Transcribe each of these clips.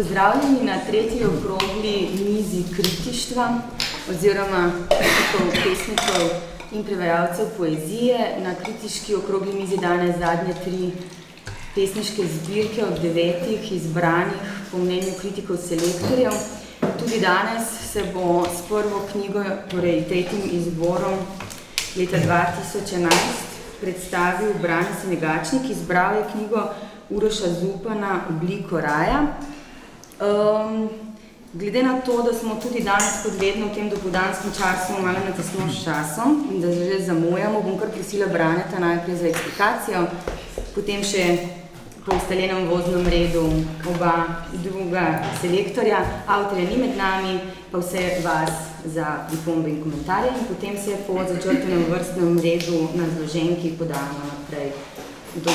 Pozdravljeni na tretji okrogli mizi kritištva oziroma kritikov, pesnikov in prevajalcev poezije. Na kritiški okrogli mizi danes zadnje tri pesniške zbirke od devetih izbranih po mnenju kritikov selektorjev. Tudi danes se bo s prvo knjigo, torej tretjim izborom leta 2011 predstavil Brane Senegačnik, izbral je knjigo Uroša Zupana Obliko raja. Um, glede na to, da smo tudi danes kot vedno v tem dopodanskem času malo na tesno s časom in da že zamujamo, bom kar prosila Braneta najprej za eksplikacijo, potem še po ustaljenem voznem redu oba druga selektorja, avtorja ni med nami, pa vse vas za pripombe in komentarje in potem se po začrtenem vrstnem redu na zloženki podajamo naprej do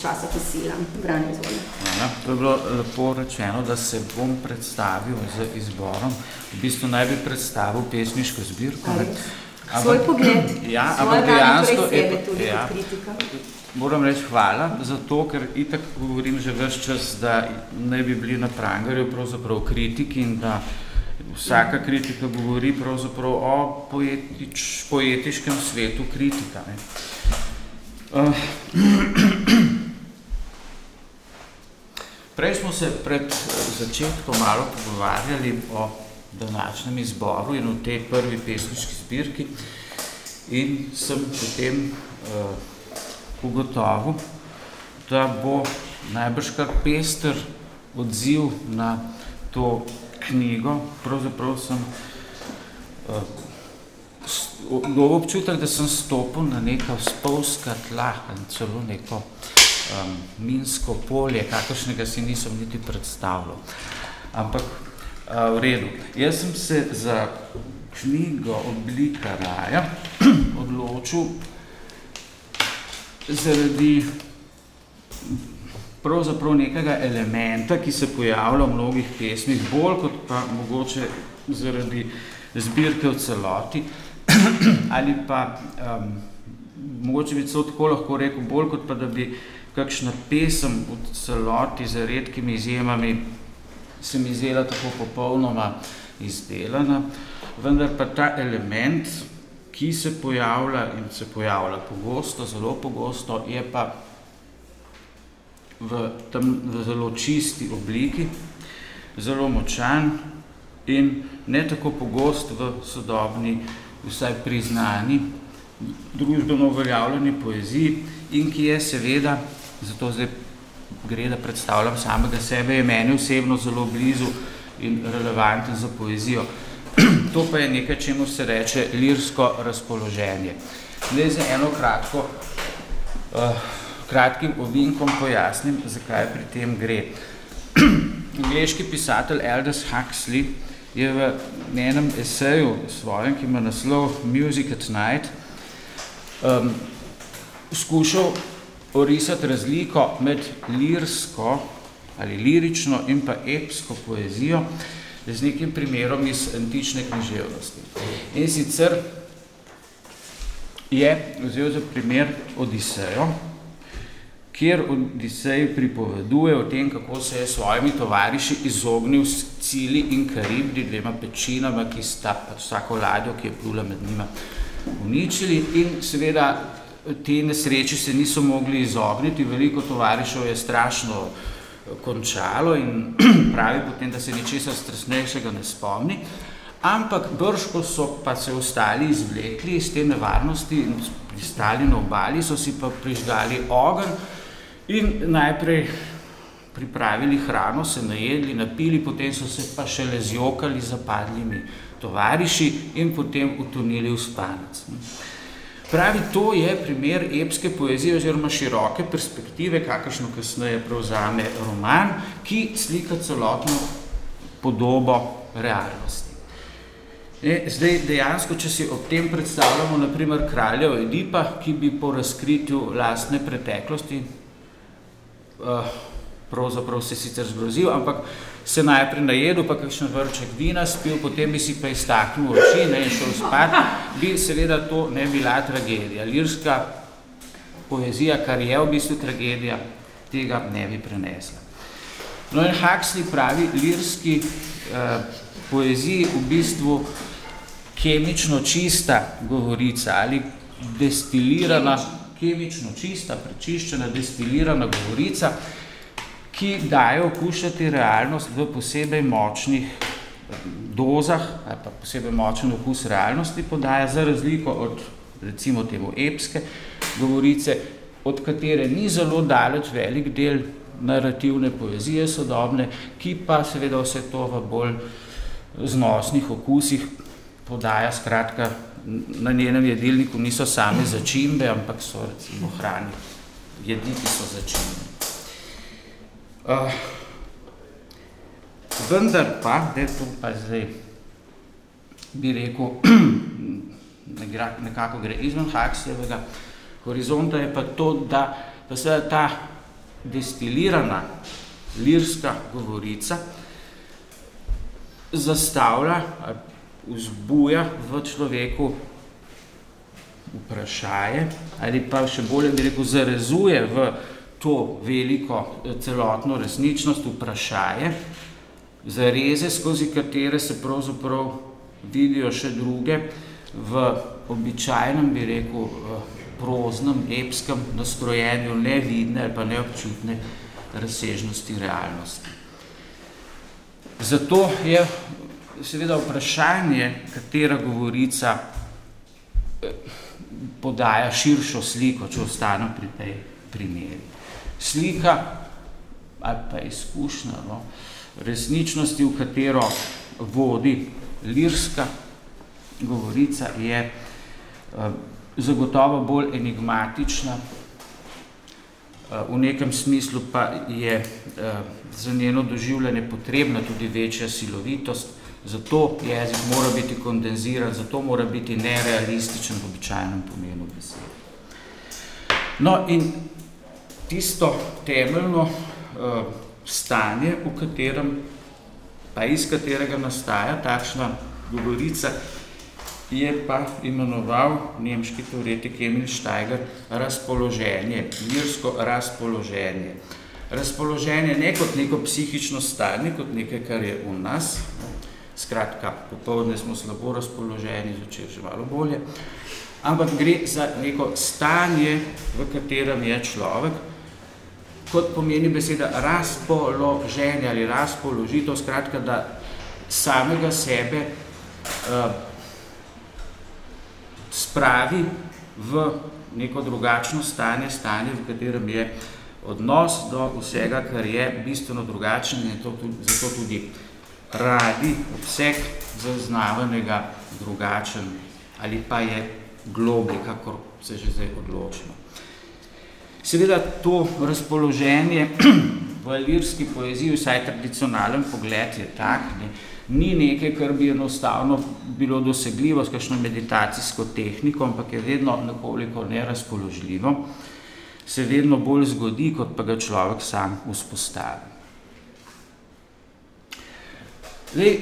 časa kisila. Brane, izvolj. Hvala. To je bilo lepo rečeno, da se bom predstavil z izborom. V bistvu naj bi predstavil pesniško zbirko. Ampak, svoj pogled, ja, svoj dejansko, torej sebe tudi ja, kritika. Moram reči hvala, zato ker itak govorim že več čas, da ne bi bili na prangarju pravzaprav kritiki in da vsaka kritika govori pravzaprav o poetič, poetiškem svetu kritika. Ne. Uh, Prej smo se pred začetkom malo pogovarjali o današnjem izboru in o tej prvi pesniški zbirki in sem potem uh, ugotovil, da bo najbrž kar pester odziv na to knjigo. Pravzaprav sem uh, dobil občutek, da sem stopil na neka spolska tla in celo neko um, minsko polje, kakršnega si nisem niti predstavljal. Ampak uh, v redu. Jaz sem se za knjigo Oblika raja odločil zaradi pravzaprav nekega elementa, ki se pojavlja v mnogih pesmih, bolj kot pa mogoče zaradi zbirke v celoti, ali pa um, mogoče bi celo tako lahko rekel, bolj kot pa da bi kakšna pesem v celoti z redkimi izjemami se mi zdela tako popolnoma izdelana, vendar pa ta element, ki se pojavlja in se pojavlja pogosto, zelo pogosto, je pa v, tam, v zelo čisti obliki, zelo močan in ne tako pogost v sodobni, vsaj priznani, družbeno uveljavljeni poeziji in ki je seveda zato zdaj gre, da predstavljam samega sebe, je meni osebno zelo blizu in relevanten za poezijo. to pa je nekaj, čemu se reče lirsko razpoloženje. Zdaj za eno kratko, uh, kratkim ovinkom pojasnim, zakaj pri tem gre. Angliški pisatelj Aldous Huxley je v enem eseju svojem, ki ima naslov Music at Night, um, skušal orisati razliko med lirsko ali lirično in pa epsko poezijo z nekim primerom iz antične književnosti. In sicer je vzel za primer Odisejo, kjer Odisej pripoveduje o tem, kako se je svojimi tovariši izognil Cili in Karibdi, dvema pečinama, ki sta vsako ladjo, ki je plula med njima, uničili in seveda te nesreči se niso mogli izogniti, veliko tovarišev je strašno eh, končalo in pravi potem, da se ničesar stresnejšega ne spomni, ampak brško so pa se ostali izvlekli iz te nevarnosti in pristali na obali, so si pa prižgali ogen in najprej pripravili hrano, se najedli, napili, potem so se pa šele zjokali zapadljimi tovariši in potem utonili v spanec. Pravi, to je primer epske poezije oziroma široke perspektive, kakršno kasneje prevzame roman, ki slika celotno podobo realnosti. E, zdaj, dejansko, če si ob tem predstavljamo naprimer kralja Edipa, ki bi po razkritju lastne preteklosti uh, pravzaprav se sicer zgrozil, ampak se najprej najedel, pa kakšen vrček vina spil, potem bi si pa iztaknil oči ne, in šel spat, bi seveda to ne bila tragedija. Lirska poezija, kar je v bistvu tragedija, tega ne bi prenesla. No in Huxley pravi, lirski eh, poeziji v bistvu kemično čista govorica ali destilirana, kemično čista, prečiščena, destilirana govorica, ki daje okušati realnost v posebej močnih dozah, ali pa posebej močen okus realnosti podaja, za razliko od recimo temu epske govorice, od katere ni zelo daleč velik del narativne poezije sodobne, ki pa seveda vse to v bolj znosnih okusih podaja, skratka, na njenem jedilniku niso same začimbe, ampak so recimo hrani, jedi, ki so začimbe. Uh, vendar pa, da to pa zdaj bi rekel, nekako gre izven Huxleyjevega horizonta, je pa to, da pa seveda ta destilirana lirska govorica zastavlja, vzbuja v človeku vprašaje ali pa še bolje bi rekel, zarezuje v to veliko celotno resničnost vprašaje, zareze, skozi katere se pravzaprav vidijo še druge v običajnem, bi rekel, proznem, epskem nastrojenju nevidne ali pa neobčutne razsežnosti realnosti. Zato je seveda vprašanje, katera govorica podaja širšo sliko, če ostane pri tej primeri. Slika ali pa izkušnja no, resničnosti, v katero vodi lirska govorica, je zagotovo bolj enigmatična, v nekem smislu pa je za njeno doživljanje potrebna tudi večja silovitost, zato jezik mora biti kondenziran, zato mora biti nerealističen v običajnem pomenu besede. No in tisto temeljno uh, stanje, v katerem, pa iz katerega nastaja takšna govorica, je pa imenoval nemški teoretik Emil Steiger razpoloženje, lirsko razpoloženje. Razpoloženje ne kot neko psihično stanje, kot nekaj, kar je v nas, skratka, popovdne smo slabo razpoloženi, zvečer že malo bolje, ampak gre za neko stanje, v katerem je človek, kot pomeni beseda razpoloženje ali razpoložitev, skratka, da samega sebe uh, spravi v neko drugačno stanje, stanje, v katerem je odnos do vsega, kar je bistveno drugačen in je to tudi, zato tudi radi obseg zaznavanega drugačen ali pa je globi, kakor se že zdaj odločimo. Seveda to razpoloženje v lirski poeziji, vsaj tradicionalen pogled je tak, ne, ni nekaj, kar bi enostavno bilo dosegljivo s kakšno meditacijsko tehniko, ampak je vedno nekoliko nerazpoložljivo, se vedno bolj zgodi, kot pa ga človek sam vzpostavi. Zdaj,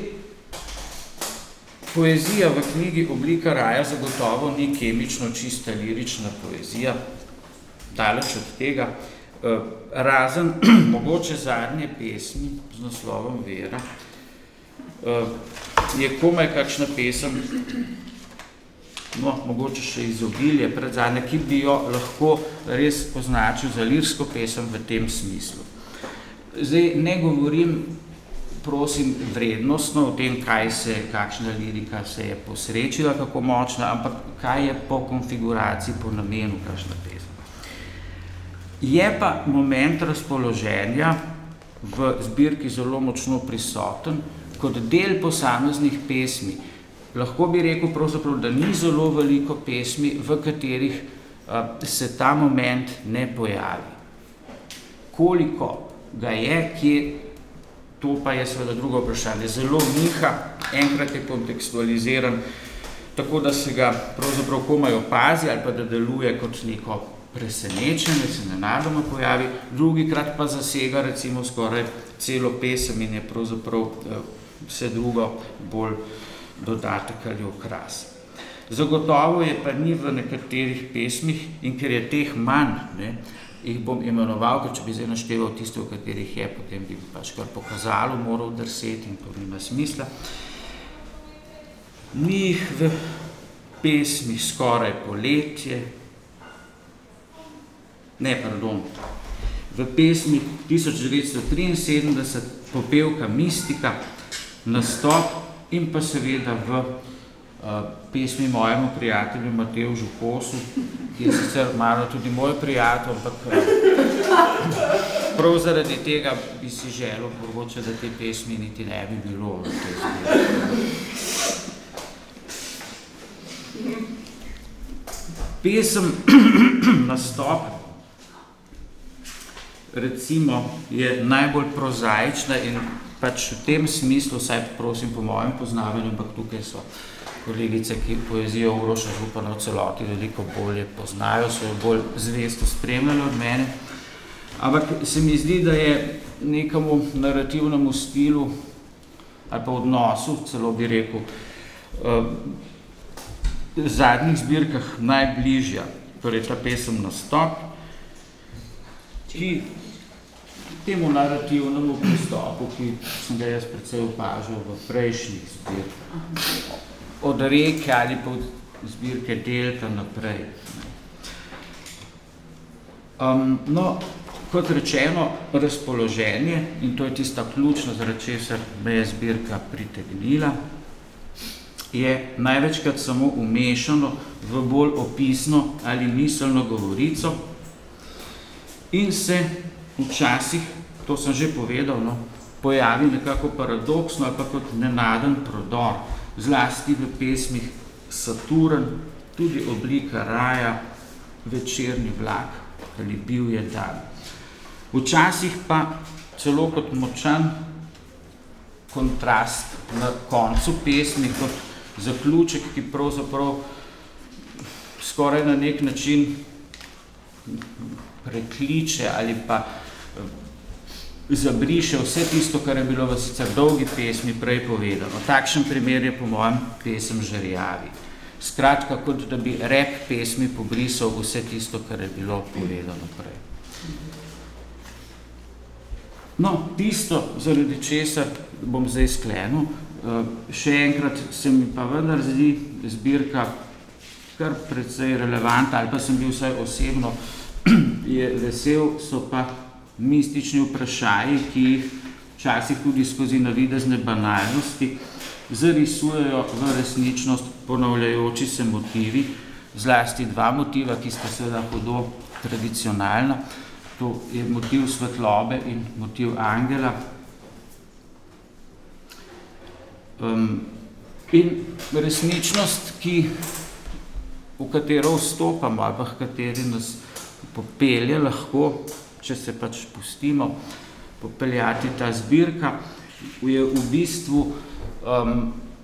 poezija v knjigi Oblika raja zagotovo ni kemično čista lirična poezija, daleč od tega, razen mogoče zadnje pesmi z naslovom Vera, uh, je komaj kakšna pesem, no, mogoče še izobilje pred zadnje, ki bi jo lahko res označil za lirsko pesem v tem smislu. Zdaj, ne govorim, prosim, vrednostno o tem, kaj se, kakšna lirika se je posrečila, kako močna, ampak kaj je po konfiguraciji, po namenu kakšna pesem. Je pa moment razpoloženja v zbirki zelo močno prisoten, kot del posameznih pesmi. Lahko bi rekel pravzaprav, da ni zelo veliko pesmi, v katerih uh, se ta moment ne pojavi. Koliko ga je, kje, to pa je seveda drugo vprašanje. Zelo niha, enkrat je kontekstualiziran, tako da se ga pravzaprav komaj opazi ali pa da deluje kot neko presenečenje, se nenadoma pojavi, drugi krat pa zasega recimo skoraj celo pesem in je pravzaprav uh, vse drugo bolj dodatek ali okras. Zagotovo je pa ni v nekaterih pesmih in ker je teh manj, ne, jih bom imenoval, ker če bi zdaj našteval tiste, v katerih je, potem bi pač kar pokazalo, moral drseti in to nima smisla. Ni v pesmi skoraj poletje, ne, pardon, v pesmi 1973 popevka Mistika, nastop in pa seveda v uh, pesmi mojemu prijatelju Mateju Žukosu, ki je sicer malo tudi moj prijatelj, ampak uh, prav zaradi tega bi si želel, mogoče, da te pesmi niti ne bi bilo. Pesem nastop recimo je najbolj prozaična in pač v tem smislu, saj prosim po mojem poznavanju, ampak tukaj so kolegice, ki poezijo Uroša Župana v celoti veliko bolje poznajo, so jo bolj zvesto spremljali od mene. Ampak se mi zdi, da je nekemu narativnemu stilu ali pa odnosu, celo bi rekel, v zadnjih zbirkah najbližja, torej ta pesem Nastop, ki temu narativnemu pristopu, ki sem ga jaz predvsej opažal v prejšnjih zbirkah, od reke ali pa od zbirke Delta naprej. Um, no, kot rečeno, razpoloženje, in to je tista ključna, zaradi česar me je zbirka pritegnila, je največkrat samo umešano v bolj opisno ali miselno govorico in se včasih, to sem že povedal, no, pojavi nekako paradoksno ali pa kot nenaden prodor, zlasti v pesmih Saturn, tudi oblika raja, večerni vlak ali bil je dan. Včasih pa celo kot močan kontrast na koncu pesmi, kot zaključek, ki pravzaprav skoraj na nek način prekliče ali pa zabriše vse tisto, kar je bilo v sicer dolgi pesmi prej povedano. Takšen primer je po mojem pesem Žerjavi. Skratka, kot da bi rep pesmi pobrisal vse tisto, kar je bilo povedano prej. No, tisto, zaradi česar bom zdaj sklenil, še enkrat se mi pa vendar zdi zbirka kar precej relevantna, ali pa sem bil vsaj osebno je vesel, so pa mistični vprašaji, ki jih včasih tudi skozi navidezne banalnosti zarisujejo v resničnost ponavljajoči se motivi, zlasti dva motiva, ki sta seveda hudo tradicionalna, to je motiv svetlobe in motiv angela. Um, in resničnost, ki, v katero vstopamo, ali pa kateri nas popelje lahko, če se pač pustimo popeljati ta zbirka, je v bistvu, um,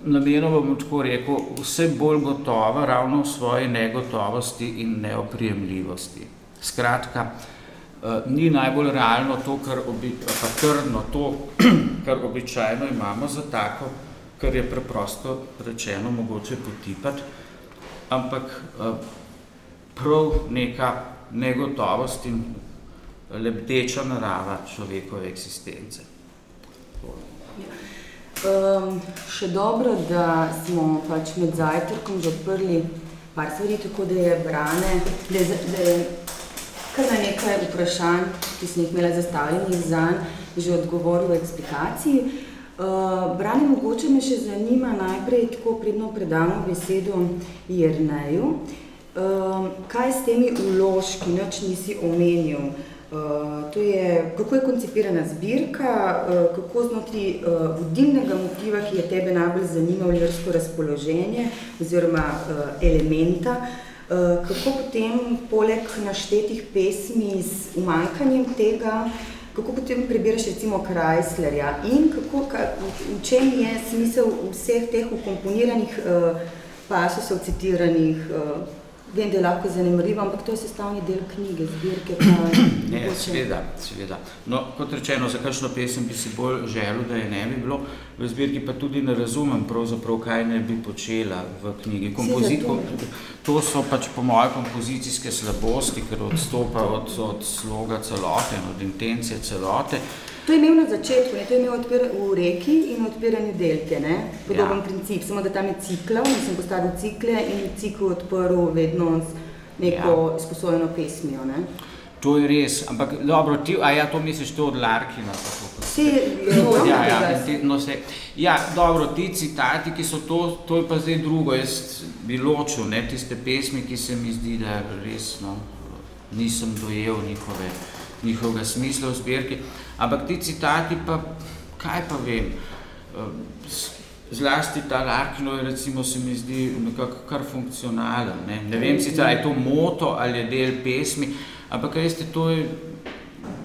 namenoma bom tako rekel, vse bolj gotova ravno v svoji negotovosti in neoprijemljivosti. Skratka, uh, ni najbolj realno to, kar obi, pa trdno to, kar običajno imamo za tako, kar je preprosto rečeno mogoče potipati, ampak uh, prav neka negotovost in lebdeča narava človekove eksistence. Um, še dobro, da smo pač med zajtrkom že odprli par stvari, tako da je Brane, da je, da je kar na nekaj vprašanj, ki sem jih imela zastavljenih zanj, že odgovoril v eksplikaciji. Uh, Brane, mogoče me še zanima najprej, tako predno predamo besedo Jerneju, uh, kaj s temi vložki, nič nisi omenil, Uh, to je, kako je koncipirana zbirka, uh, kako znotraj uh, vodilnega motiva, ki je tebe najbolj zanimal, lirsko razpoloženje oziroma elementa, kako potem poleg naštetih pesmi z umankanjem tega, kako potem prebiraš recimo Kreislerja in kako, ka, v čem je smisel vseh teh ukomponiranih pasosov, citiranih uh, Vem, da je lahko zanimivo, ampak to je sestavni del knjige, zbirke. Pa, ne, seveda, seveda. No, kot rečeno, za kakšno pesem bi si bolj želel, da je ne bi bilo, v zbirki pa tudi ne razumem pravzaprav, kaj ne bi počela v knjigi. Kompozit, to so pač po moje kompozicijske slabosti, ker odstopa od, od sloga celote, od intencije celote. To je imel na začetku, ne? to je imel odpir, v reki in odpiranje delke, ne? podoben ja. princip, samo da tam je ciklal, nisem postavil cikle in cikl odprl vedno z neko ja. sposojeno pesmijo. Ne? To je res, ampak dobro, ti, a ja, to misliš to od Larkina? Vsi, no, ja, ja, te, no, se, ja, dobro, ti citati, ki so to, to je pa zdaj drugo, jaz bi ločil, ne, tiste pesmi, ki se mi zdi, da res, no, nisem dojel njihove, njihovega smisla v zbirki. Ampak ti citati pa, kaj pa vem, eh, zlasti ta Larkino je recimo se mi zdi nekako kar funkcionalen. Ne, ne vem sicer, je to moto ali je del pesmi, ampak veste, to je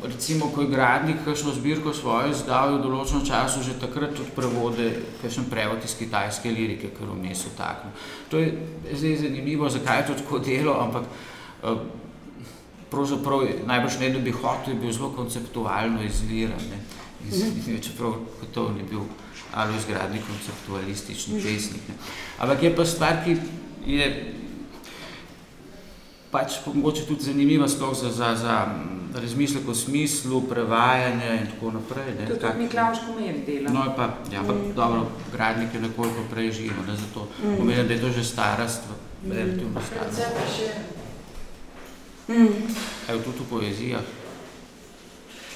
recimo, ko je gradnik kakšno zbirko svojo izdal v določenem času, že takrat tudi prevode, kakšen prevod iz kitajske lirike, kar vmes vtaknil. To je zdaj zanimivo, zakaj je to tako delo, ampak uh, pravzaprav najbrž ne, da bi hotel, je bil zelo konceptualno izviran. Ne. In, in, čeprav to ni bil ali izgradni konceptualistični pesnik. Ne. Ampak je pa stvar, ki je pač mogoče tudi zanimiva sploh za, za, za razmislek o smislu, prevajanja in tako naprej. Ne. To je tudi Miklauš Komer dela. No, pa, ja, pa mm. dobro, gradnik je nekoliko prej živo, da zato mm. pomenim, da je to že starost, relativno starost. Mm. A je tudi v poezijah?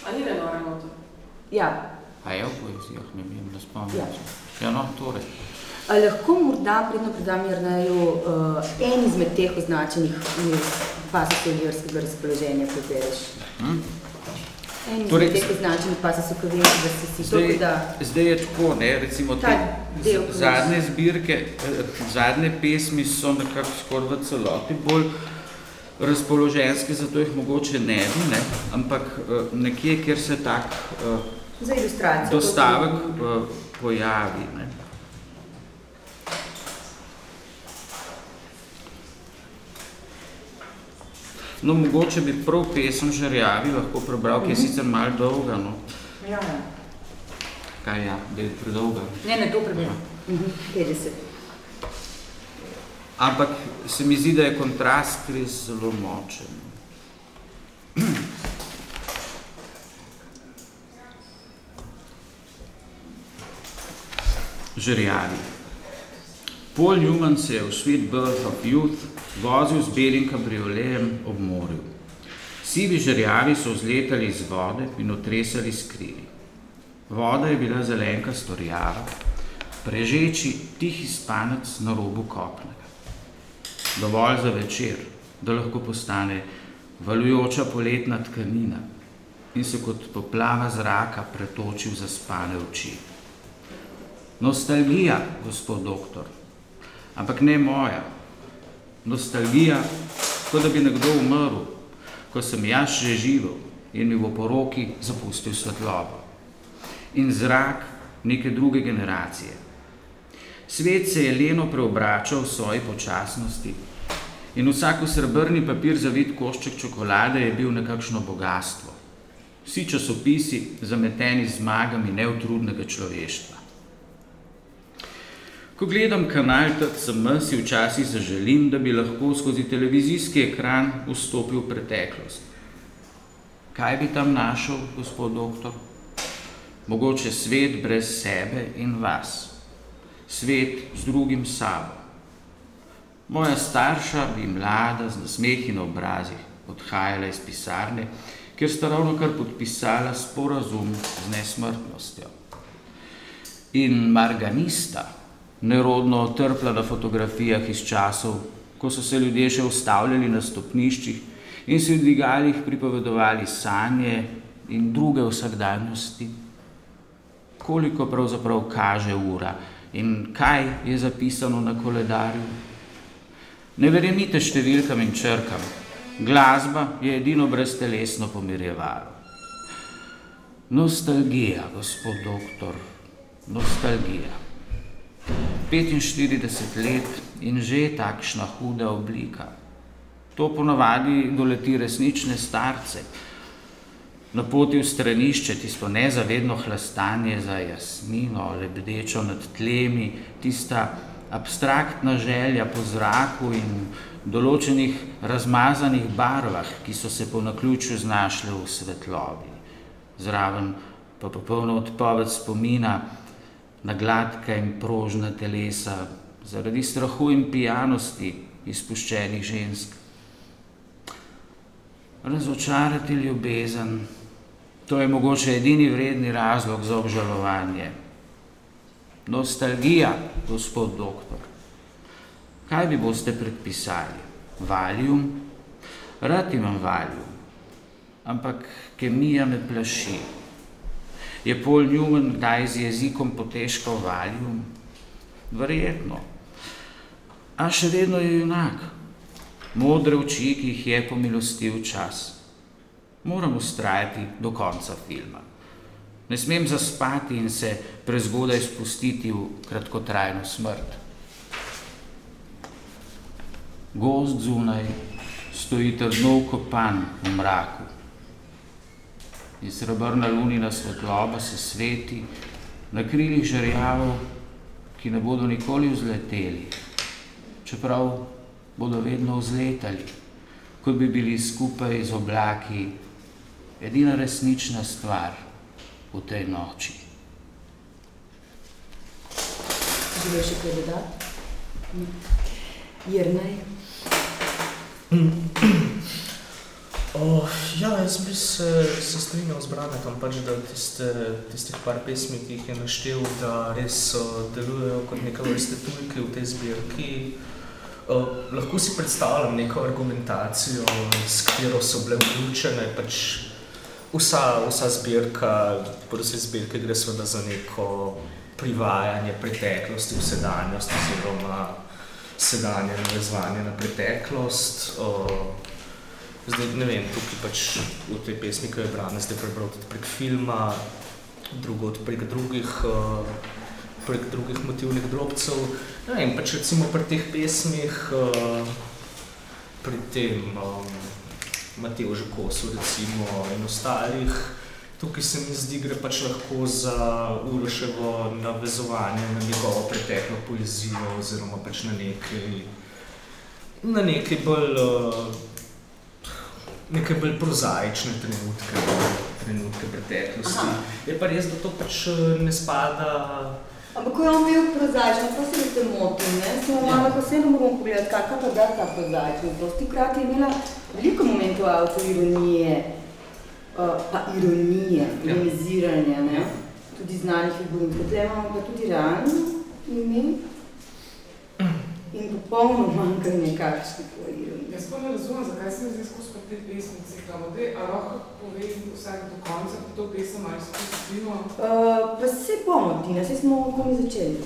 A ni Renora noto? Ja. A je v poezijah, ne vem, da spomnim. Ja. ja, no, torej. A lahko morda predno predam Jerneju uh, en izmed teh označenih pasov lirskega razpoloženja prebereš? Hmm? En torej, izmed teh označenih pasov, ko vem, da si si zdaj, da... Zdaj je tako, ne, recimo te zadnje zbirke, eh, zadnje pesmi so nekako skoraj v celoti bolj razpoloženski, zato jih mogoče ne bi, ne? ampak uh, nekje, kjer se tak uh, dostavek uh, pojavi. Ne? No, mogoče bi prav pesem Žerjavi lahko prebral, ki je mhm. sicer malo dolga. No. Ja, ja. Kaj ja, je predolga? Ne, ne, to prebral. Ja. 50. Ampak se mi zdi, da je kontrast res zelo močen. Žerjavi. Paul Newman se je v Sweet Birth of Youth vozil z belim kabriolejem ob morju. Sivi žerjavi so vzletali iz vode in otresali skrili. Voda je bila zelenka storjava, prežeči tihi spanec na robu kopnega dovolj za večer, da lahko postane valujoča poletna tkanina in se kot poplava zraka pretoči v zaspane oči. Nostalgija, gospod doktor, ampak ne moja. Nostalgija, kot da bi nekdo umrl, ko sem jaz že živel in mi v poroki zapustil svetlobo. In zrak neke druge generacije, Svet se je leno preobračal v svoji počasnosti in vsako srebrni papir za vid košček čokolade je bil nekakšno bogatstvo. Vsi časopisi zameteni z zmagami neutrudnega človeštva. Ko gledam kanal TCM, si včasih zaželim, da bi lahko skozi televizijski ekran vstopil v preteklost. Kaj bi tam našel, gospod doktor? Mogoče svet brez sebe in vas svet z drugim sabo. Moja starša bi mlada z nasmehi na obrazih odhajala iz pisarne, kjer sta ravno kar podpisala sporazum z nesmrtnostjo. In Marganista, nerodno otrpla na fotografijah iz časov, ko so se ljudje še ustavljali na stopniščih in si v dvigalih pripovedovali sanje in druge vsakdanjosti. Koliko pravzaprav kaže ura, In kaj je zapisano na koledarju? Ne verjemite številkam in črkam. Glasba je edino breztelesno pomirjevalo. Nostalgija, gospod doktor, nostalgija. 45 let in že takšna huda oblika. To ponavadi doleti resnične starce. Na poti v stranišče, tisto nezavedno hlastanje za jasmino, lebdečo nad tlemi, tista abstraktna želja po zraku in določenih razmazanih barvah, ki so se po naključju znašle v svetlobi. Zraven pa popolna odpoved spomina na gladka in prožna telesa zaradi strahu in pijanosti izpuščenih žensk. Razočarati ljubezen, to je mogoče edini vredni razlog za obžalovanje. Nostalgija, gospod doktor. Kaj bi boste predpisali? Valium? Rad imam valium, ampak kemija me plaši. Je Paul Newman kdaj z jezikom poteškal valium? Verjetno. A še vedno je junak. Modre oči, ki jih je pomilostil čas. Moram ustrajati do konca filma. Ne smem zaspati in se prezgodaj spustiti v kratkotrajno smrt. Gozd zunaj stoji trdno kopan v mraku. In srebrna lunina svetloba se sveti na krilih žerjavov, ki ne bodo nikoli vzleteli, čeprav bodo vedno vzletali, kot bi bili skupaj z oblaki edina resnična stvar v tej noči. Želiš še kaj dodati? Jrnej? Oh, ja, jaz bi se, se strinjal z Branetom, pač, da tiste, tistih par pesmi, ki jih je naštel, da res uh, delujejo kot neka vrste tujke v tej zbirki. Uh, lahko si predstavljam neko argumentacijo, s katero so bile vključene, pač vsa, vsa zbirka, vse zbirke gre seveda za neko privajanje preteklosti v sedanjost oziroma sedanje navezovanje na preteklost. Zdaj, ne vem, tukaj pač v tej pesmi, ki je Brane zdaj prebral tudi prek filma, drugo prek drugih, prek drugih motivnih drobcev. Ne vem, pač recimo pri teh pesmih, pri tem Matevžu Kosu recimo in ostalih, tukaj se mi zdi, gre pač lahko za Uroševo navezovanje na njegovo preteklo poezijo oziroma pač na nekaj, na nekaj bolj uh, neke bolj prozaične trenutke, trenutke preteklosti. Aha. Je pa res, da to pač ne spada... Ampak ko je on bil prozaičen, pa se mi te motil, ne? Smo ja. malo pa vseeno moramo pogledati, kakva pa da ta prozaičnost. Dosti krat je imela veliko momentov autoironije, uh, pa ironije, ja. ironiziranja, ne? Ja. Tudi znanih figur. Tukaj imamo pa tudi realno ime in popolno manjkanje kakšne ironije. Jaz pa ne razumem, zakaj se mi zdaj skozi te pesmi ciklamo. Dej, a lahko povej vsak do konca, pa to pesem ali se pustimo? Uh, pa se bomo, Tina, se smo komi začeli.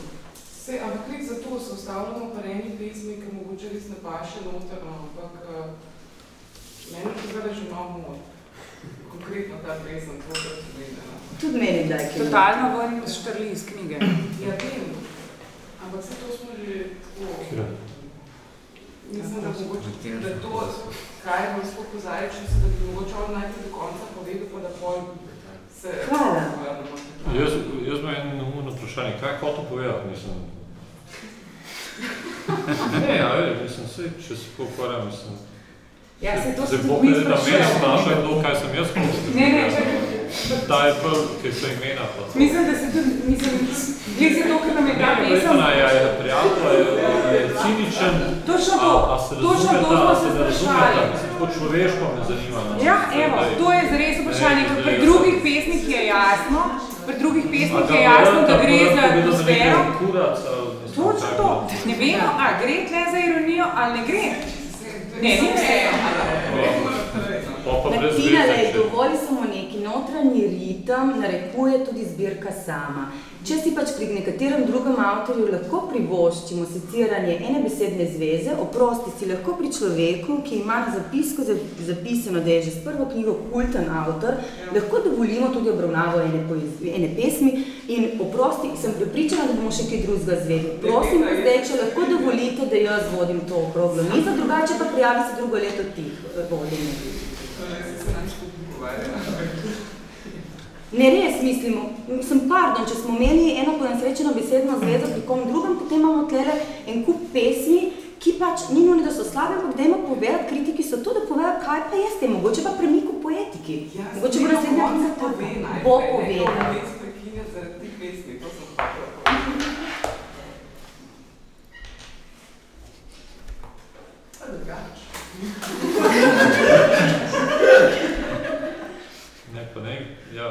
Se, ampak klik za to se ustavljamo pa eni pesmi, ki mogoče res ne paše noter, no, ampak uh, meni to zdaj že malo moj. Konkretno ta pesem, to kar se gleda. No. Tudi meni, da je Totalno vrnim štrli iz knjige. Ja, vem. Ampak se to smo že tako... Mislim, da mogoče, da to, kaj je bolj sploh pozaječen, se da bi mogoče on najprej do konca povedal, pa da pol se... Hvala. Jaz, jaz imam eno naumno vprašanje, kaj je hotel povedati, mislim? ne, ja, vedi, mislim, vse, če se pokvarjam, mislim... Ja, se to se mi sprašujemo. Da meni snaša kdo, kaj sem jaz postavil. Ne, ne, čakaj. Ta je prv, ki so imena pa. Mislim, da se tudi, mislim, gled se to, ker nam je ta pesem... Ne, je, je prijatelj, je, je ciničen, točno to, a, a se razume ta, a se ne mislim, tako človeško me zanima. No, ja, evo, to je zares vprašanje, ker pri drugih pesmih je jasno, pri drugih pesmih je jasno, da gre za atmosfero. Točno to, ne vemo, a gre tle za ironijo ali ne gre. Ne, ne, ne. Natinale, dovolj samo neki notranji ritem, narekuje tudi zbirka sama. Če si pač pri nekaterem drugem avtorju lahko privoščimo seciranje ene besedne zveze, oprosti si lahko pri človeku, ki ima na zapisku zapisano, da je že s prvo knjigo kulten avtor, lahko dovolimo tudi obravnavo ene, ene pesmi in oprosti, sem pripričana, da bomo še kaj drugega zvedli. Prosim pa zdaj, če lahko dovolite, da jaz vodim to okroglo mizo, drugače pa prijavi se drugo leto tih vodenje. Ne res, mislimo, mislim, pardon, če smo imeli eno ponesrečeno besedno zvezo pri kom drugem, potem imamo tlele en kup pesmi, ki pač ni nujno, da so slabe, ampak dajmo povedati, kritiki so to, da povejo, kaj pa je s tem, mogoče pa premik v poetiki. Ja, mogoče bo naslednja knjiga tako. Bo povedala. Ne, pa ne, ja.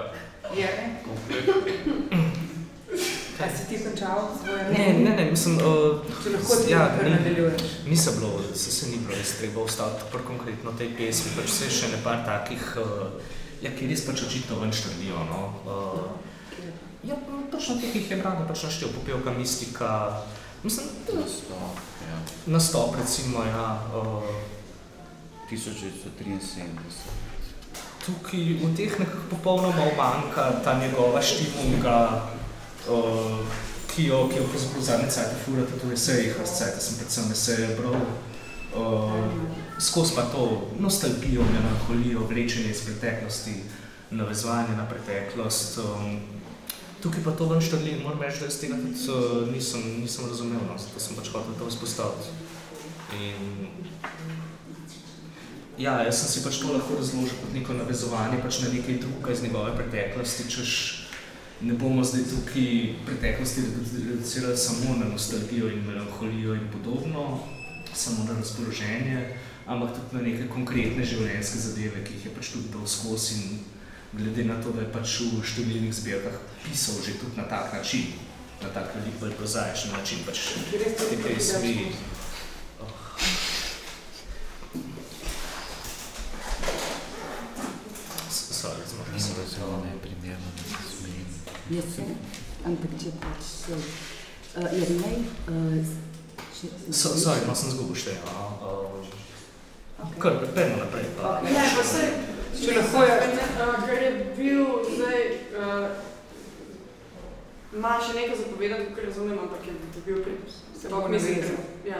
Je? Kaj si ti končal svoje Ne, ne, ne, mislim, uh, Če lahko ti ja, kar ni- nadaljuješ. Nisem bilo, se, se ni bilo res treba ostati pri konkretno tej pesmi, pač se je še ne par takih, uh, ja, ki res pač očitno ven štrlijo, no. Uh, ja, točno teh jih je Brano pač naštel, popevka mistika, mislim, Nastop, ja. nastop recimo, ja, uh, 1973. tukaj v teh nekako popolnoma umanjka ta njegova štimunga, uh, ki jo, ki jo pravzaprav zadnje cajte furate, to je esejih, a cajte sem predvsem eseje bral. Uh, skozi pa to nostalgijo, melankolijo, vlečenje iz preteklosti, navezovanje na preteklost. Um, tukaj pa to ven štrli, moram reči, da jaz tega tudi uh, nisem, nisem razumel, no, zato sem pač hotel to izpostaviti. In Ja, jaz sem si pač to lahko razložil kot neko navezovanje pač na nekaj drugega iz njegove preteklosti, češ ne bomo zdaj tukaj preteklosti reducirali samo na nostalgijo in melankolijo in podobno, samo na razpoloženje, ampak tudi na neke konkretne življenjske zadeve, ki jih je pač tudi dal skozi in glede na to, da je pač v številnih zbirkah pisal že tudi na tak način, na tak veliko bolj prozaičen način, pač Kje res to te pesmi, Sorry, zelo Mislim, da je zelo neprimerno, da se smejim. Jaz se, ampak če pač so, uh, Jernej, uh, So, sorry, no sem zgubil še, ja. Uh, kar, prepejmo naprej. Pa. Ne, pa se, če lahko je, uh, ker je bil zdaj, uh, ima še nekaj zapovedati, kar razumem, ampak je dobil pri, se pa mislim, ja,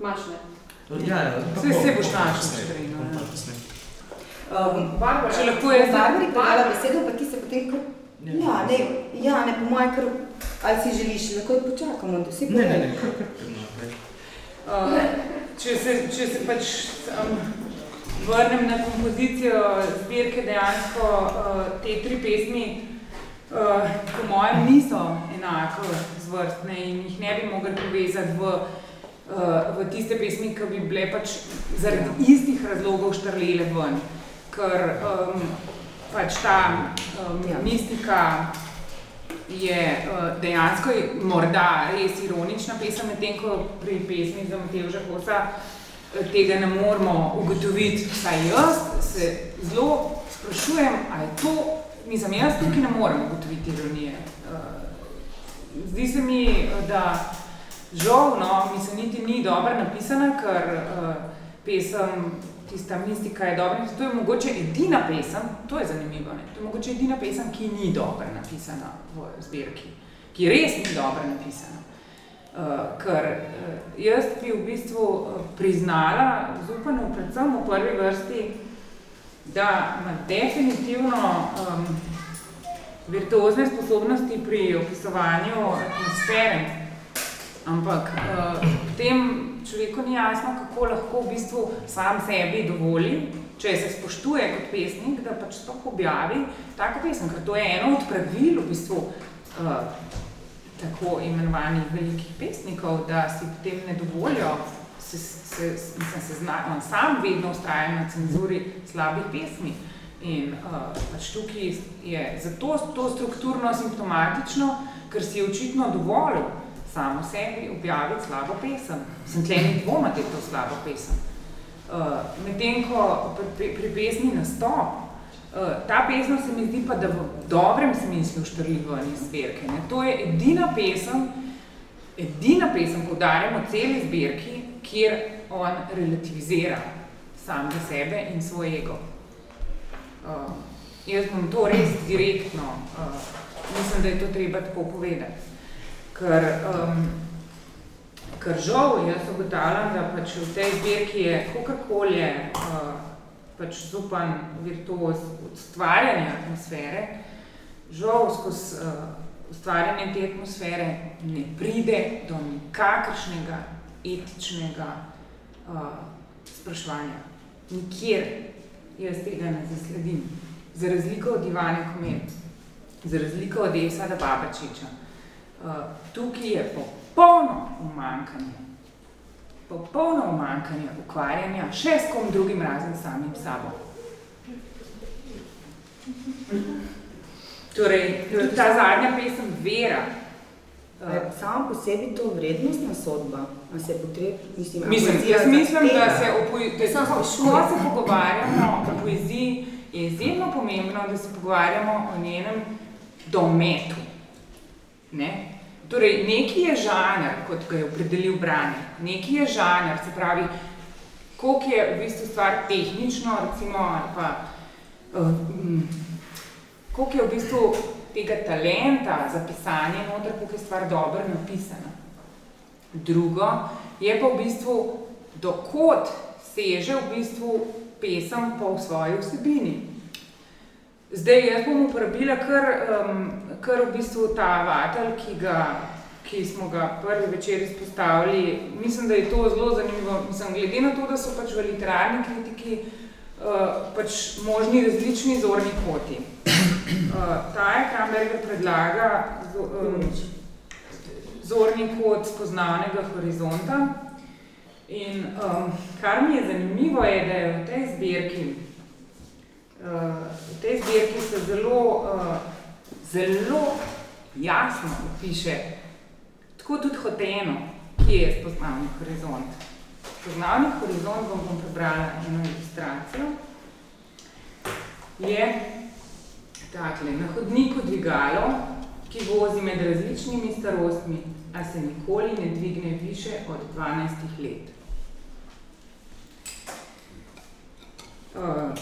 imaš ne. Ja, ja, pol- se boš našel, Katarina, pol ja. Um, Barbara, če lahko je Barbari predala Barbara. besedo, pa ti se potem kar... Ja, ne, ja, ne, po moje kar... Ali si želiš, lahko počakamo, da si Ne, ne, ne, kar, kar, prepejmo naprej. Uh, če, se, če se pač um, vrnem na kompozicijo zbirke, dejansko uh, te tri pesmi uh, po mojem niso enako zvrstne in jih ne bi mogli povezati v, uh, v tiste pesmi, ki bi bile pač zaradi istih razlogov štrlele ven. Ker um, pač ta um, Ja. mistika je uh, dejansko je morda res ironična pesem, medtem ko pri pesmi za Matevža Kosa eh, tega ne moramo ugotoviti. Vsaj jaz se zelo sprašujem, a je to, mislim, jaz tukaj ne morem ugotoviti ironije. Uh, zdi se mi, da žal, no, mislim, niti ni dobro napisana, ker uh, pesem tista mistika je dobra. To je mogoče edina pesem, to je zanimivo, ne? to je mogoče edina pesem, ki ni dobro napisana v zbirki, ki res ni dobro napisana. Uh, ker uh, jaz bi v bistvu uh, priznala Zupanu predvsem v prvi vrsti, da ima definitivno um, virtuozne sposobnosti pri opisovanju atmosfere, ampak uh, tem človeku ni jasno, kako lahko v bistvu sam sebi dovoli, če se spoštuje kot pesnik, da pač sploh objavi tako pesem, ker to je eno od pravil v bistvu uh, tako imenovanih velikih pesnikov, da si potem ne dovolijo, se, se, mislim, se zna, on sam vedno ustraja na cenzuri slabih pesmi. In uh, pač tukaj je zato to strukturno simptomatično, ker si je očitno dovolil samo sebi objaviti slabo pesem. Sem tle ni dvoma, da je to slaba pesem. Uh, Medtem ko pri, pri pesmi nastop, uh, ta pesem se mi zdi pa, da v dobrem smislu štrljivo iz zbirke. Ne? To je edina pesem, edina pesem, podarjamo celi zbirki, kjer on relativizira sam za sebe in svoj ego. Uh, jaz bom to res direktno, uh, mislim, da je to treba tako povedati. Ker, um, ker žal, jaz ugotavljam, da pač v tej zbirki je kakorkoli uh, pač zupan virtuoz ustvarjanja atmosfere, žal skozi uh, ustvarjanje te atmosfere ne pride do nikakršnega etičnega uh, spraševanja. Nikjer jaz tega ne zasledim. Za razliko od Ivane Komet, za razliko od Esada Babačiča, uh, tukaj je popolno umankanje, popolno umankanje ukvarjanja še s kom drugim razen samim sabo. Torej, ta zadnja pesem Vera, Uh, Samo po sebi to vrednostna sodba, a se potreb, mislim, Mislim, jaz mislim, da se, o, se, ko se pogovarjamo o poeziji, je izjemno pomembno, da se pogovarjamo o njenem dometu. Ne? Torej, neki je žanr, kot ga je opredelil Brane, neki je žanr, se pravi, koliko je v bistvu stvar tehnično, recimo, ali pa, uh, koliko je v bistvu tega talenta za pisanje noter, koliko je stvar dobro napisana. Drugo je pa v bistvu, dokot seže v bistvu pesem po svoji vsebini. Zdaj, jaz bom uporabila kar, um, kar v bistvu ta vatelj, ki, ga, ki smo ga prvi večer izpostavili. Mislim, da je to zelo zanimivo. Mislim, glede na to, da so pač v literarni kritiki uh, pač možni različni zorni koti. Uh, Taja Kramberger predlaga um, zorni kot spoznavnega horizonta. In um, kar mi je zanimivo je, da je v tej zbirki, uh, v tej zbirki se zelo, uh, zelo jasno opiše, tako tudi hoteno, kje je spoznavni horizont. Spoznavni horizont, bom, bom prebrala eno ilustracijo, je takle, na hodniku dvigalo, ki vozi med različnimi starostmi, a se nikoli ne dvigne više od 12 let. Uh,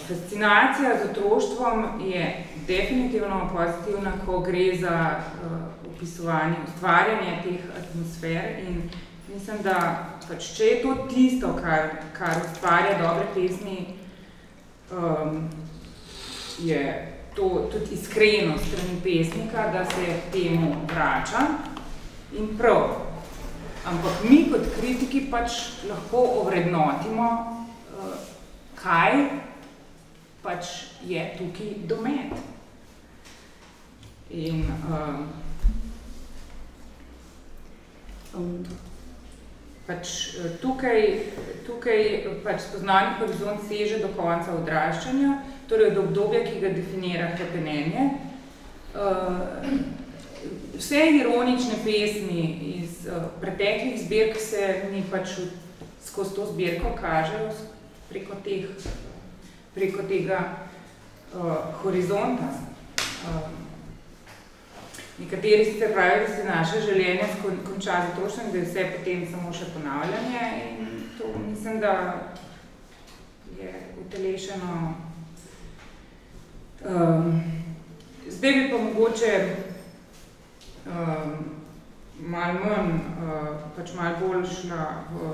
fascinacija z otroštvom je definitivno pozitivna, ko gre za uh, opisovanje, ustvarjanje teh atmosfer in mislim, da pač, če je to tisto, kar, kar ustvarja dobre pesmi, um, je to tudi iskreno strani pesnika, da se temu vrača in prav. Ampak mi kot kritiki pač lahko ovrednotimo, kaj pač je tukaj domet. In um, um, pač tukaj, tukaj pač spoznani horizont seže do konca odraščanja, torej od obdobja, ki ga definira hrepenenje. Uh, vse ironične pesmi iz uh, preteklih zbirk se mi pač skozi to zbirko kažejo preko, teh, preko tega uh, horizonta. Uh, nekateri sicer pravijo, da se naše življenje konča zatočnem, da je vse potem samo še ponavljanje in to mislim, da je utelešeno Um, zdaj bi pa mogoče um, malo manj, uh, pač malo bolj šla v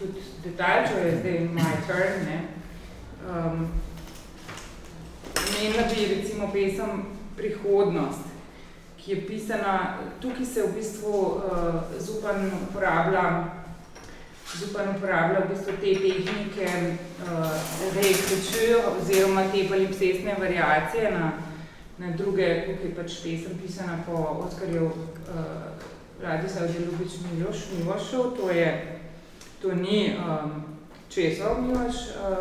tudi detalj, če je zdaj my turn, ne. Um, menila bi recimo pesem Prihodnost, ki je pisana, tukaj se v bistvu uh, Zupan uporablja Zupan uporablja v bistvu te tehnike uh, reekričujo oziroma te palipsesne variacije na, na druge, tukaj pač pesem pisana po Oskarju uh, Radislav Ljubič Miloš, Milošov, to je, to ni um, Česov Miloš, uh,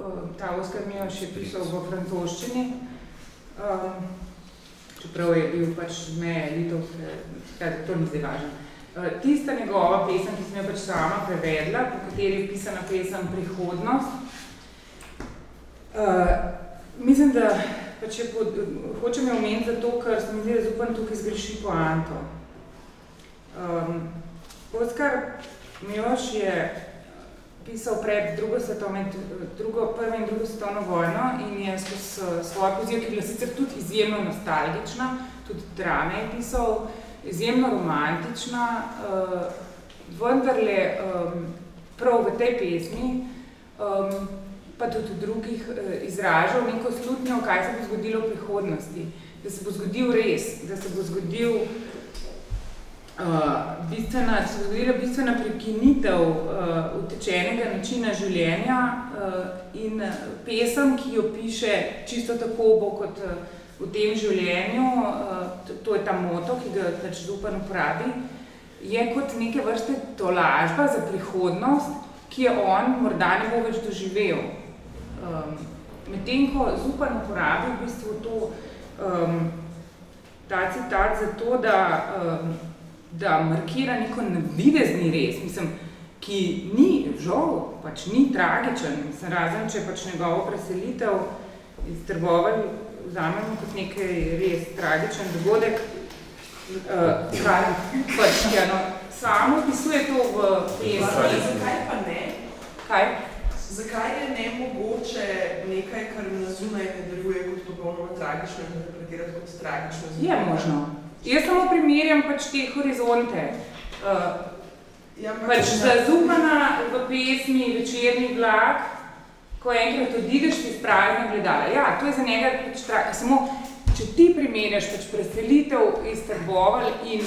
uh, ta Oskar Miloš je pisal v francoščini, um, čeprav je bil pač zmeje litovske, kaj to ni zdaj važno. tista njegova pesem, ki sem jo pač sama prevedla, po kateri je pisana pesem Prihodnost, uh, mislim, da pač je pod, hočem jo omeniti zato, ker se mi zdi, da Zupan tukaj zgreši poanto. Um, Oskar Miloš je pisal pred drugo svetovno, drugo, prvo in drugo svetovno vojno in je skozi svojo pozijo, ki je bila sicer tudi izjemno nostalgična, tudi drame je pisal, izjemno romantična, uh, vendarle um, prav v tej pesmi, um, pa tudi v drugih, uh, izražal neko slutnjo, kaj se bo zgodilo v prihodnosti, da se bo zgodil res, da se bo zgodil Uh, bistvena, se zgodila bistvena prekinitev uh, utečenega načina življenja uh, in pesem, ki jo piše čisto tako bo kot uh, v tem življenju, uh, to, to je ta moto, ki ga pač Zupan uporabi, je kot neke vrste tolažba za prihodnost, ki je on morda ne bo več doživel. Um, Medtem, ko Zupan uporabi v bistvu to, um, ta citat za to, da um, da markira neko navidezni res, mislim, ki ni žal, pač ni tragičen, mislim, razen, če pač njegovo preselitev iz Trbovelj vzamemo kot nekaj res tragičen dogodek, uh, kar pač, ja, no, samo opisuje to v pesmi. Zakaj pa ne? Kaj? Zakaj je ne mogoče nekaj, kar na zunaj ne deluje kot popolnoma tragično, interpretirati kot tragično? Je možno. Jaz samo primerjam pač te horizonte. Uh, ja, pač zazupana v pesmi Večerni vlak, ko enkrat odideš ti sprazno gledala. Ja, to je za njega pač tra... samo, če ti primerjaš pač preselitev iz Trbovelj in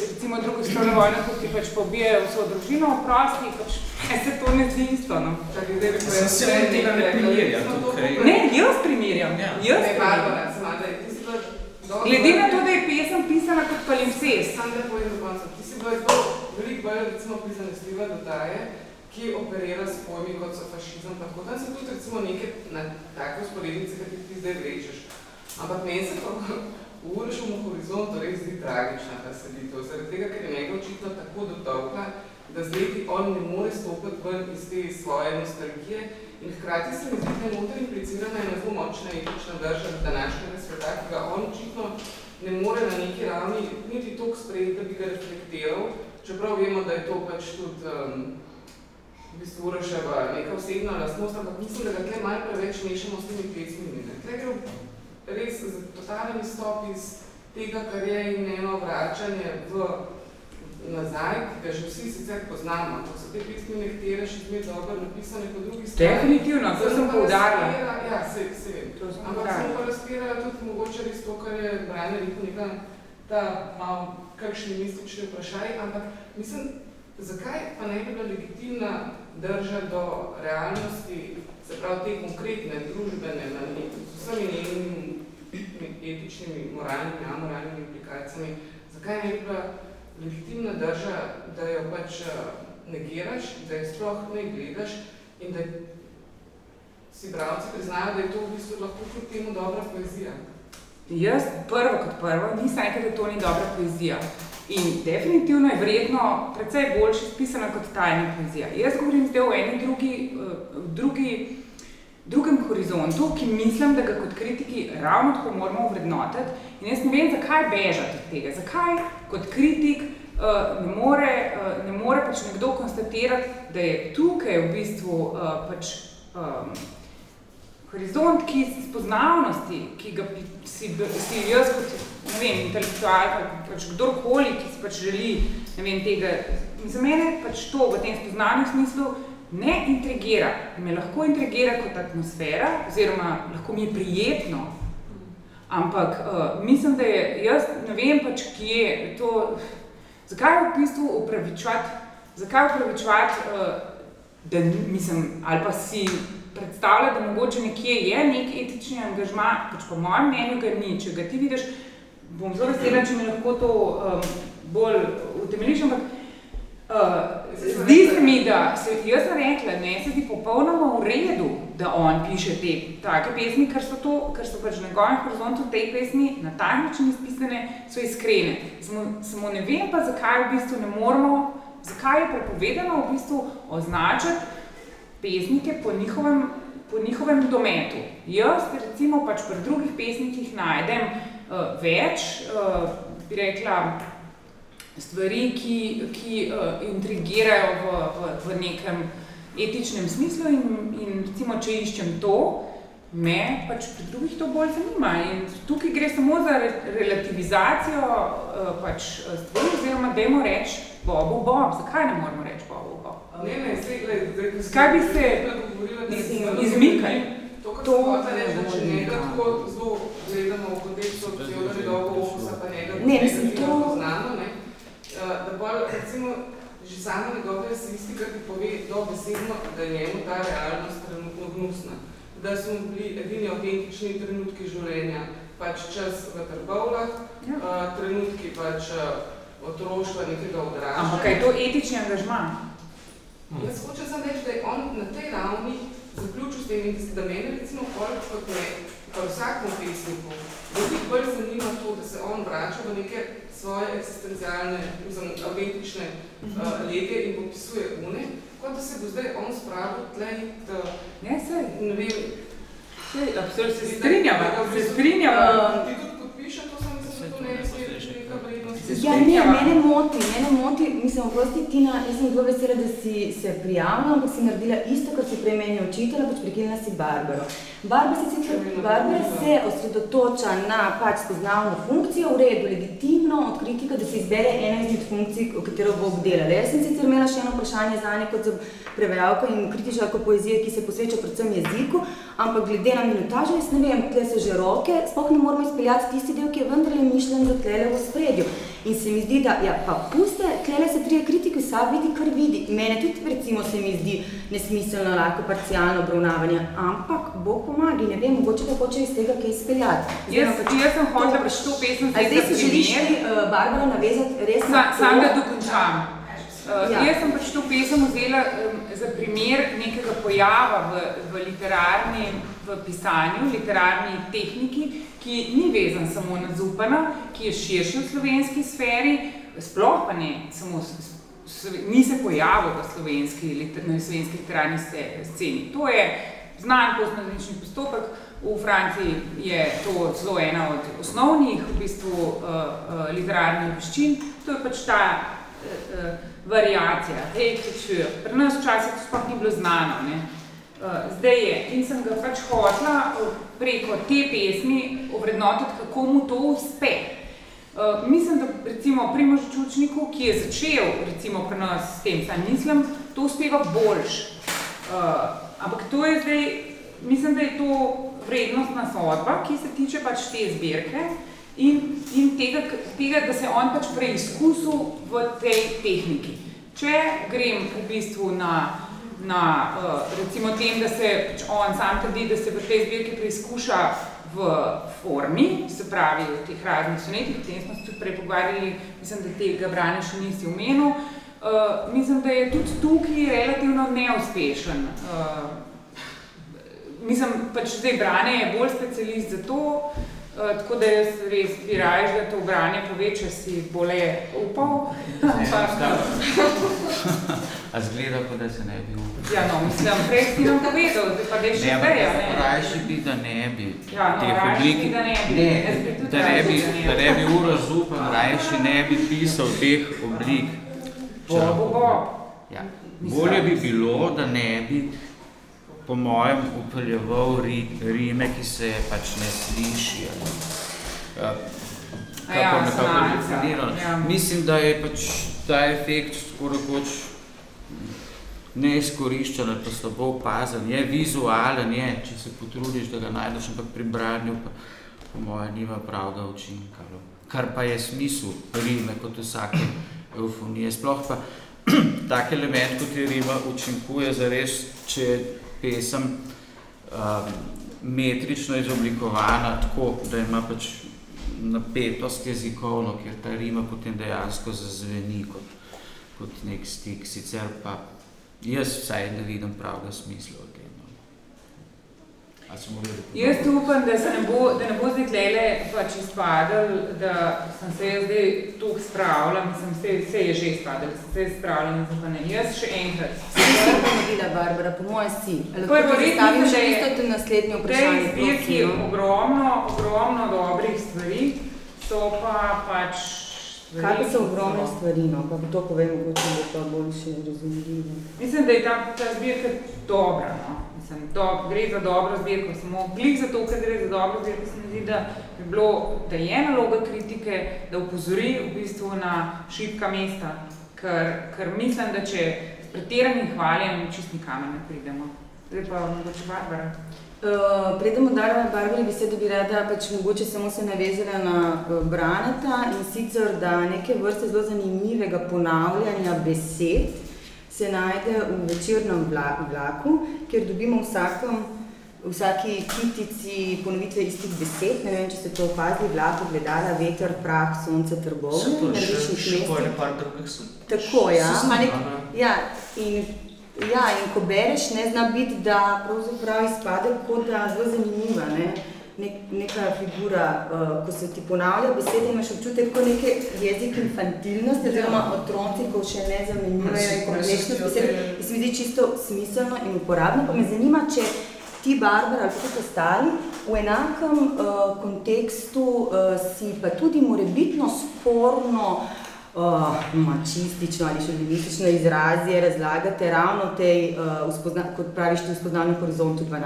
recimo drugo svetovno vojno, ko ti pač pobijajo vso družino v prosti, pač se to ne zdi isto, no. Čakaj, zdaj bi povedal, se tega ne primerjam tukaj. Ne, jaz primerjam. Ja. Jaz ne, Barbara, sama, da ti si bila Glede na to, da je pesem pisana kot palimpsest. Sam da povem do konca. Ti si bila zelo veliko bolj, recimo, prizanesljiva dodaje, ki operira s pojmi, kot so fašizem, tako da se tudi, recimo, neke na take usporednice, ki ti zdaj rečeš. Ampak meni se to v urešemu horizontu res zdi tragična ta seditev, zaradi tega, ker je njega očitno tako dotolkla, da zdaj ti on ne more stopiti ven iz te svoje nostalgije in hkrati se mi zdi, da je noter implicirana ena zelo močna etična drža današnjega ga on očitno ne more na neki ravni niti toliko sprejeti, da bi ga reflektiral, čeprav vemo, da je to pač tudi um, v bistvu Uroševa neka osebna lastnost, ampak mislim, da ga tle malo preveč mešamo s temi pesmimi. Tle gre res za totalen izstop iz tega, kar je in eno vračanje v nazaj, ki ga že vsi sicer poznamo, to so te pismi nektere še zmer dobro napisane po drugi strani. Definitivno, to sem poudarila. Ja, se, se. Ampak sem pa razpirala tudi mogoče res to, kar je Brajna rekel, neka ta malo kakšni mistični vprašaj, ampak mislim, zakaj pa ne bi bila legitimna drža do realnosti, se pravi te konkretne, družbene, na z vsemi njenimi etičnimi, moralnimi, amoralnimi implikacijami, zakaj ne bi bila legitimna drža, da jo pač negiraš, da jo sploh ne gledaš in da si bravci priznajo, da je to v bistvu lahko kljub temu dobra poezija. Jaz prvo kot prvo nisem rekel, da to ni dobra poezija. In definitivno je vredno precej boljše spisana kot tajna poezija. Jaz govorim zdaj o eni drugi, drugi, drugem horizontu, ki mislim, da ga kot kritiki ravno tako moramo vrednotiti. In jaz ne vem, zakaj bežati od tega. Zakaj kot kritik uh, ne, more, uh, ne more pač nekdo konstatirati, da je tukaj v bistvu uh, pač um, horizont, ki spoznavnosti, ki ga si, si jaz kot, ne vem, intelektualka, pač kdorkoli, ki si pač želi, ne vem, tega, za mene pač to v tem spoznavnem smislu ne intrigira. Me lahko intrigira kot atmosfera, oziroma lahko mi je prijetno, ampak uh, mislim, da je, jaz ne vem pač, kje je to, zakaj v bistvu upravičevati, zakaj upravičevati, uh, da mislim, ali pa si predstavlja, da mogoče nekje je nek etični angažma, pač po mojem mnenju ga ni, če ga ti vidiš, bom zelo vesela, če mi lahko to um, bolj utemeljiš, ampak Uh, zdi se mi, da se, jaz sem rekla, ne se zdi popolnoma v redu, da on piše te take pesmi, ker so, to, ker so pač na gornjem horizontu te pesmi na tak način izpisane, so iskrene. Samo, samo ne vem pa, zakaj v bistvu ne moramo, zakaj je prepovedano v bistvu označiti pesnike po njihovem, po njihovem dometu. Jaz recimo pač pri drugih pesnikih najdem uh, več, uh, bi rekla, stvari, ki, ki uh, intrigirajo v, v, v nekem etičnem smislu in, in recimo, če iščem to, me pač pri drugih to bolj zanima. In tukaj gre samo za re, relativizacijo uh, pač stvari, oziroma dajmo reči Bobu Bob. Zakaj ne moramo reči Bobu Bob? Ne, ne, sej, gled, Zakaj bi se izmikali? To, kar sem hotela reči, da če nekaj tako zelo gledamo v kontekstu Theodore Dogo, Opusa, pa njega, ne, mislim, to... znano, ne, da bolj, recimo, že sama njegova eseistika ti pove dobesedno, da je njemu ta realnost trenutno gnusna. Da so mu bili edini autentični trenutki življenja, pač čas v trbovlah, ja. uh, trenutki pač otroštva nekega odražanja. Ampak kaj je to etični angažman? Hmm. Jaz hočem sem reči, da je on na tej ravni zaključil s tem da mene recimo kolik kot ne, pa vsakmu pesniku, veliko bolj zanima to, da se on vrača v neke svoje eksistencialne, mislim, autentične uh, lege in popisuje une, kot da se bo zdaj on spravil tle, da, ne, sej. ne vem, sej, se strinjava, se strinjava. Ti tudi Ja, ne, mene moti, mene moti, mislim, oprosti Tina, jaz sem zelo vesela, da si se prijavila, ampak si naredila isto, kot si prej meni učitelja, pač prekinila si Barbaro. Barbara se, sicer, Barbara se osredotoča na pač spoznavno funkcijo, v redu, legitimno od kritika, da se izbere ena izmed funkcij, o katero bo obdelala. Jaz sem sicer imela še eno vprašanje za nje kot za prevajalko in kritičarko poezije, ki se posveča predvsem jeziku, ampak glede na minutažo, jaz ne vem, tle so že roke, sploh ne moramo izpeljati tisti del, ki je vendarle mišljen za tlele v spredju. In se mi zdi, da, ja, pa puste, tlele se trije kritiki, vsak vidi, kar vidi. Mene tudi, recimo, se mi zdi nesmiselno, lahko parcialno obravnavanje, ampak Bog pomagi, ne vem, mogoče pa hoče iz tega kaj izpeljati. Jaz, jaz sem hotela preč to pesem zdaj za primer. Želiš, uh, Barbara, navezati res Sa, na to? Sam da dokončam. Uh, ja. Jaz sem pač to pesem vzela um, za primer nekega pojava v, v literarni, v pisanju, literarni tehniki, ki ni vezan samo na Zupana, ki je širši v slovenski sferi, sploh pa ne samo ni se pojavil v slovenski, na slovenski literarni sceni. To je znan postnaznični postopek, v Franciji je to zelo ena od osnovnih v bistvu uh, uh, literarnih veščin, to je pač ta variacija, hej, Pri nas včasih to sploh ni bilo znano, ne? Uh, zdaj je. In sem ga pač hotla preko te pesmi ovrednotiti, kako mu to uspe. Mislim, da recimo Primož Čučniku, ki je začel recimo pri nas s tem, sam mislim, to uspeva boljš. Ampak to je zdaj, mislim, da je to vrednostna sodba, ki se tiče pač te zbirke in, in tega, tega, da se on pač preizkusil v tej tehniki. Če grem v bistvu na na uh, recimo tem, da se pač on sam trdi, da se v tej zbirki preizkuša v formi, se pravi v teh raznih sonetih, o tem smo se tudi prej pogovarjali, mislim, da tega branja še nisi omenil, uh, mislim, da je tudi tukaj relativno neuspešen. Uh, mislim, pač zdaj branje je bolj specialist za to, Uh, tako da jaz res bi raje, da to branje poveča, si bole upal. A zgleda, kot da se ne bi upal. Ja, no, mislim, prej si nam povedal, zdaj pa da še zdaj, ne? Rajši bi, da ne bi. Ja, no, rajši bi, da ne bi. Ne, da ne bi, da ne bi uro zupal, rajši ne bi pisal teh oblik. Bo, bo, bo. Ja. Bolje bi bilo, da ne bi po mojem upeljeval ri, rime, ki se pač ne sliši. Ja, ja, ja. Mislim, da je pač ta efekt skoraj koč neizkoriščen, pa slabo opazen, je vizualen, je, če se potrudiš, da ga najdeš, ampak pri branju pa po mojem nima pravga učinka. Kar pa je smisel rime, kot vsake eufonije. Sploh pa tak element, kot je rima, učinkuje zares, če pesem um, metrično izoblikovana tako, da ima pač napetost jezikovno, ker ta rima potem dejansko zazveni kot, kot nek stik, sicer pa jaz vsaj ne vidim pravega smisla v. Jaz upam, da se ne bo, da ne bo zdaj tlele pač izpadel, da sem se jaz zdaj tukaj spravila, mislim, se, se je že izpadel, da sem se spravila na zapane. Jaz še enkrat. Kaj je naredila Barbara, po mojem si? Lahko ti stavim še isto tudi naslednje vprašanje. Tej zbirki je ogromno, ogromno dobrih stvari, so pa pač Kaj so ogromne stvari, no? pa to povem, mogoče bo to bolj še razumljivo. Mislim, da je ta, ta zbirka dobra, no? Mislim, do, gre za dobro zbirko, samo klik za to, ker gre za dobro zbirko, se mi zdi, da bi bilo, da je naloga kritike, da upozori v bistvu na šibka mesta, ker, ker mislim, da če s pretiranim hvaljem čist nikamer ne pridemo. Zdaj pa mogoče Barbara. Uh, Predemo dala Barbari besedo, bi rada pač mogoče samo se navezala na uh, Braneta in sicer, da neke vrste zelo zanimivega ponavljanja besed se najde v večernem vlaku, kjer dobimo vsakem, vsaki kitici ponovitve istih besed. Ne vem, če ste to opazili, vlak, gledala, veter, prah, sonce, ene par drugih so. Tako, ja. Nek, ja, in Ja, in ko bereš, ne zna biti, da pravzaprav izpade kot da zelo zanimiva, ne? Nek, neka figura, uh, ko se ti ponavlja besede, imaš občutek kot neke jezik infantilnosti, oziroma ja. otroci, ko še ne zamenjujejo in kompleksnost besede. In se mi zdi čisto smiselno in uporabno, pa me zanima, če ti, Barbara, ali tudi ostali, v enakem uh, kontekstu uh, si pa tudi morebitno sporno uh, uh, mačistično ali šovinistično izrazje razlagate ravno tej, uh, kot praviš, v spoznavnem horizontu 12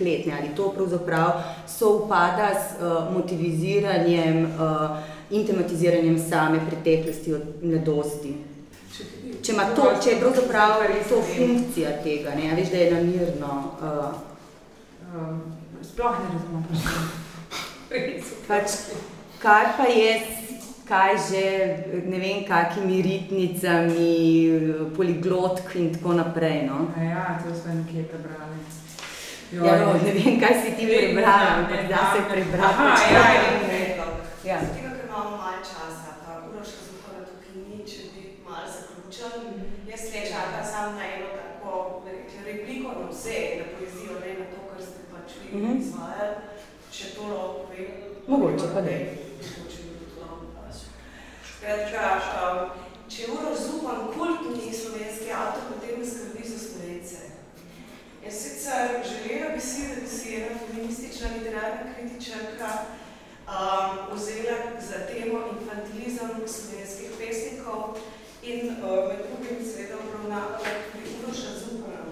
let. Ne? Ali to pravzaprav soupada s uh, motiviziranjem uh, in tematiziranjem same preteklosti od mladosti? Če, to, če je pravzaprav to funkcija tega, ne? veš, da je namirno. Uh, um, sploh ne razumem. pač, kaj pa je kaj že, ne vem, kakimi ritnicami, poliglotk in tako naprej. No? Ja, to smo nekje prebrali. Jo, ja, no, ne vem, kaj si ti prebrala, ampak da se prebrala. Aha, ja, ja, ja. ja. Tega, ker imamo malo časa, pa Uroška Zuhova tukaj ni, če bi malo zaključil. Jaz le čakam samo na eno tako repliko na vse, na poezijo, ne na to, kar ste pač vi -hmm. izvajali. Če to lahko povem. Mogoče pa ne. Skratka, um, če Uroš Zupan kultni slovenski avtor, potem ne skrbi za slovence. Jaz sicer želela bi si, da bi si ena feministična literarna kritičarka um, vzela za temo infantilizem slovenskih pesnikov in uh, med drugim seveda obravnavala pri Uroša Zupana.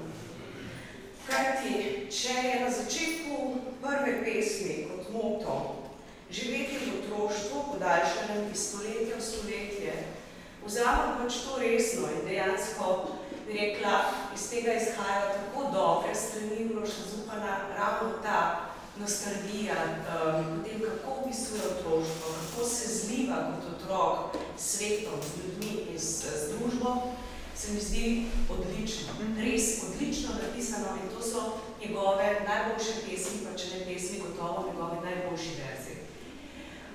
Kajti, če je na začetku prve pesmi kot moto živeti v otroštvu, podaljšanem iz stoletja v stoletje, vzamem pač to resno in dejansko rekla, iz tega izhajajo tako dobre strani Uroša Zupana, ravno ta nostalgija, um, potem kako opisuje otroštvo, kako se zliva kot otrok s svetom, z ljudmi in s, s družbo, se mi zdi odlično, res odlično napisano in to so njegove najboljše pesmi, pa če ne pesmi, gotovo njegove najboljši verzi.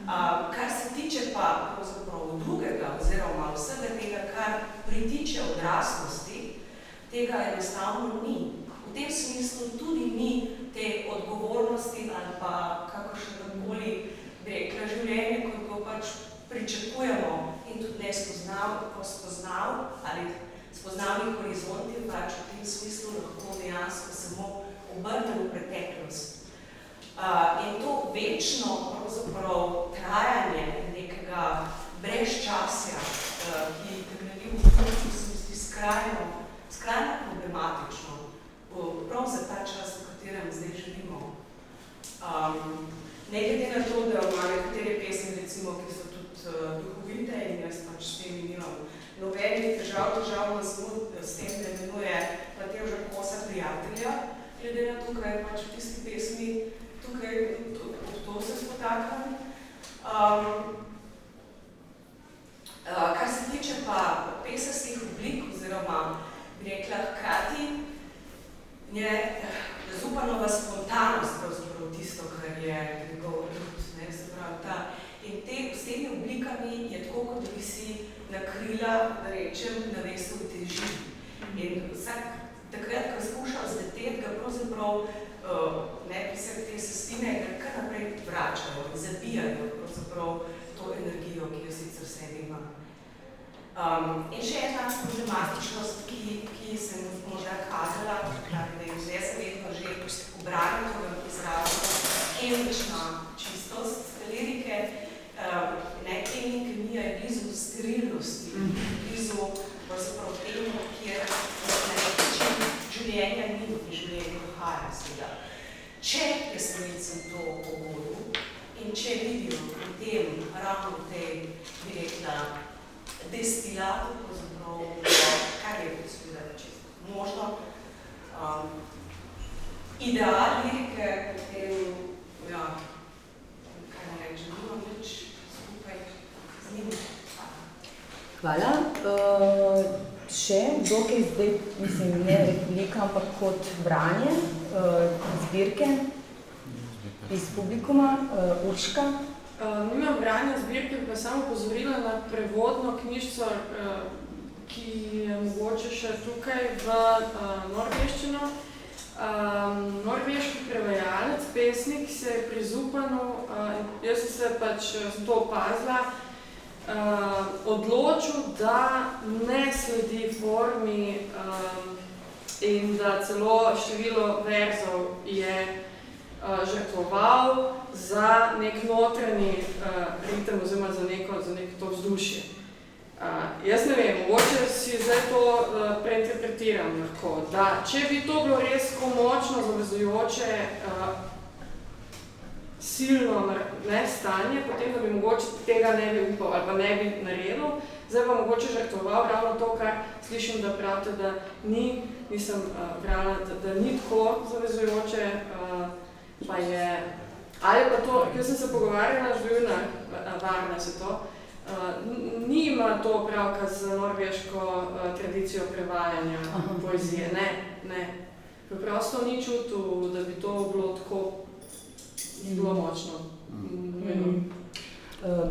Uh, kar se tiče pa drugega oziroma vsega tega, kar pritiče odraslosti, tega enostavno ni. V tem smislu tudi ni te odgovornosti ali pa kakršnekoli rekla življenje, kot ga pač pričakujemo in tudi ne spoznav, spoznav ali spoznavni horizonti, pač v tem smislu lahko dejansko samo obrnemo preteklost. Uh, in to večno trajanje nekega brezčasja, uh, ki temelji v funkciji, se mi zdi skrajno, skrajno problematično, prav za ta čas, v katerem zdaj živimo. Um, ne glede na to, da ima nekatere pesmi, recimo, ki so tudi uh, duhovite in jaz pač s tem nimam nobenih težav, težav nas s tem, da imenuje Matevža Kosa prijatelja, glede na to, kaj je pač v tisti pesmi tukaj od to se spotaknem. Um, uh, kar se tiče pa pesarskih oblik, oziroma bi rekla hkrati, je Zupanova spontanost pravzaprav tisto, kar je njegov ljud, ne, se pravi ta. In te, s temi oblikami je tako, kot bi si nakrili krila, da rečem, na mestu teži. In vsak takrat, ko skuša zleteti, ga pravzaprav ne bi se te sestine, kar naprej vračajo in zabijajo pravzaprav to energijo, ki jo sicer sebi ima. Um, in še ena problematičnost, ki, ki sem morda kazala, ne je zdaj zavedno že v izrazu, kemična čistost lirike, um, ne kemija je blizu sterilnosti, blizu pravzaprav temu, kjer na nek način življenja ni in življenja dohaja seveda. Če stvaricam to pogodu in če vidijo v tem, ravno v tej, bi rekla, destilatu, pravzaprav, kar je seveda čisto možno. Um, ideal lirike, potem, ja, kaj ne reči, nimam več skupaj z njim. Hvala. Uh, še ki zdaj, mislim, ne replika, ampak kot branje zbirke iz publikuma, uh, Urška. Uh, nimam branja zbirke, pa samo pozorila na prevodno knjižco, uh, ki je mogoče še tukaj v uh, norveščino. Um, norveški prevajalec, pesnik se je pri Zupanu, uh, jaz sem se pač to opazila, uh, odločil, da ne sledi formi um, in da celo število verzov je uh, žrtvoval za nek notranji uh, ritem oziroma za neko, za neko to vzdušje. Uh, jaz ne vem, mogoče si zdaj to uh, preinterpretiram lahko, da če bi to bilo res tako močno zavezujoče uh, silno ne, stanje, potem da bi mogoče tega ne bi upal ali pa ne bi naredil, zdaj pa mogoče žrtvoval ravno to, kar slišim, da pravite, da ni, nisem uh, brala, da, da ni tako zavezujoče, uh, pa je, ali pa to, ker sem se pogovarjala z Ljubina, varna se to, uh, nima to pravka z norveško uh, tradicijo prevajanja Aha. poezije, ne, ne. Preprosto ni čutil, da bi to bilo tako zelo močno. Mm. Mm. Uh,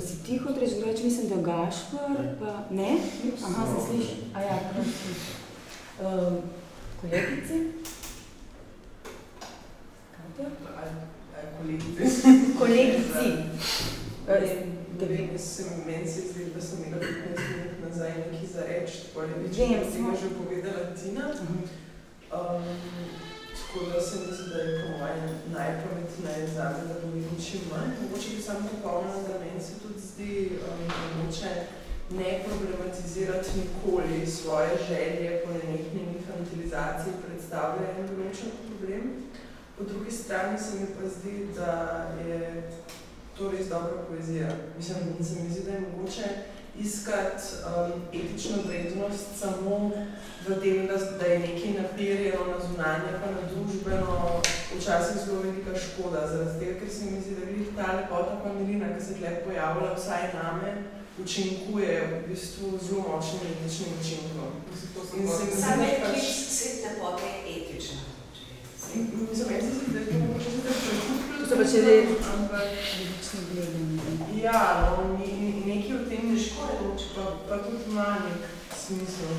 si ti hotel reči, mislim, da Gašpar, pa ne? Aha, se sliši. A ja, prosim. Uh, kolegici? Kolegici. Kolegici. Da bi meni se zdi, da sem imela 15 minut nazaj nekaj za reči, tako je več, Vem, kot si smo- že povedala Tina. Um, tako da se mi zdi, da je po mojem najpametneje zame, da govorim čim manj. Mogoče bi samo popolnila, da meni se tudi zdi um, mogoče ne problematizirati nikoli svoje želje po nenehni infantilizaciji predstavlja en določen problem. Po drugi strani se mi pa zdi, da je to res dobra poezija. Mislim, se mi zdi, da je mogoče iskati um, etično vrednost samo v tem, da, da je nekaj napirjeno na zunanje, pa na družbeno, včasih zelo velika škoda. Zaradi tega, ker se mi zdi, da glih ta lepota pa milina, ki se tle pojavlja vsaj name, učinkuje v bistvu zelo močnim etičnim učinkom. In se mi zdi, Sam da je pač- klic svet lepote je etična. Mislim, meni se zdi, da je to mogoče tudi prekupljivo, To so pa še le- ampak Različni gledanje. Ja, no, ni, ni, nekaj v tem ne škodi, pa, ima nek smisel.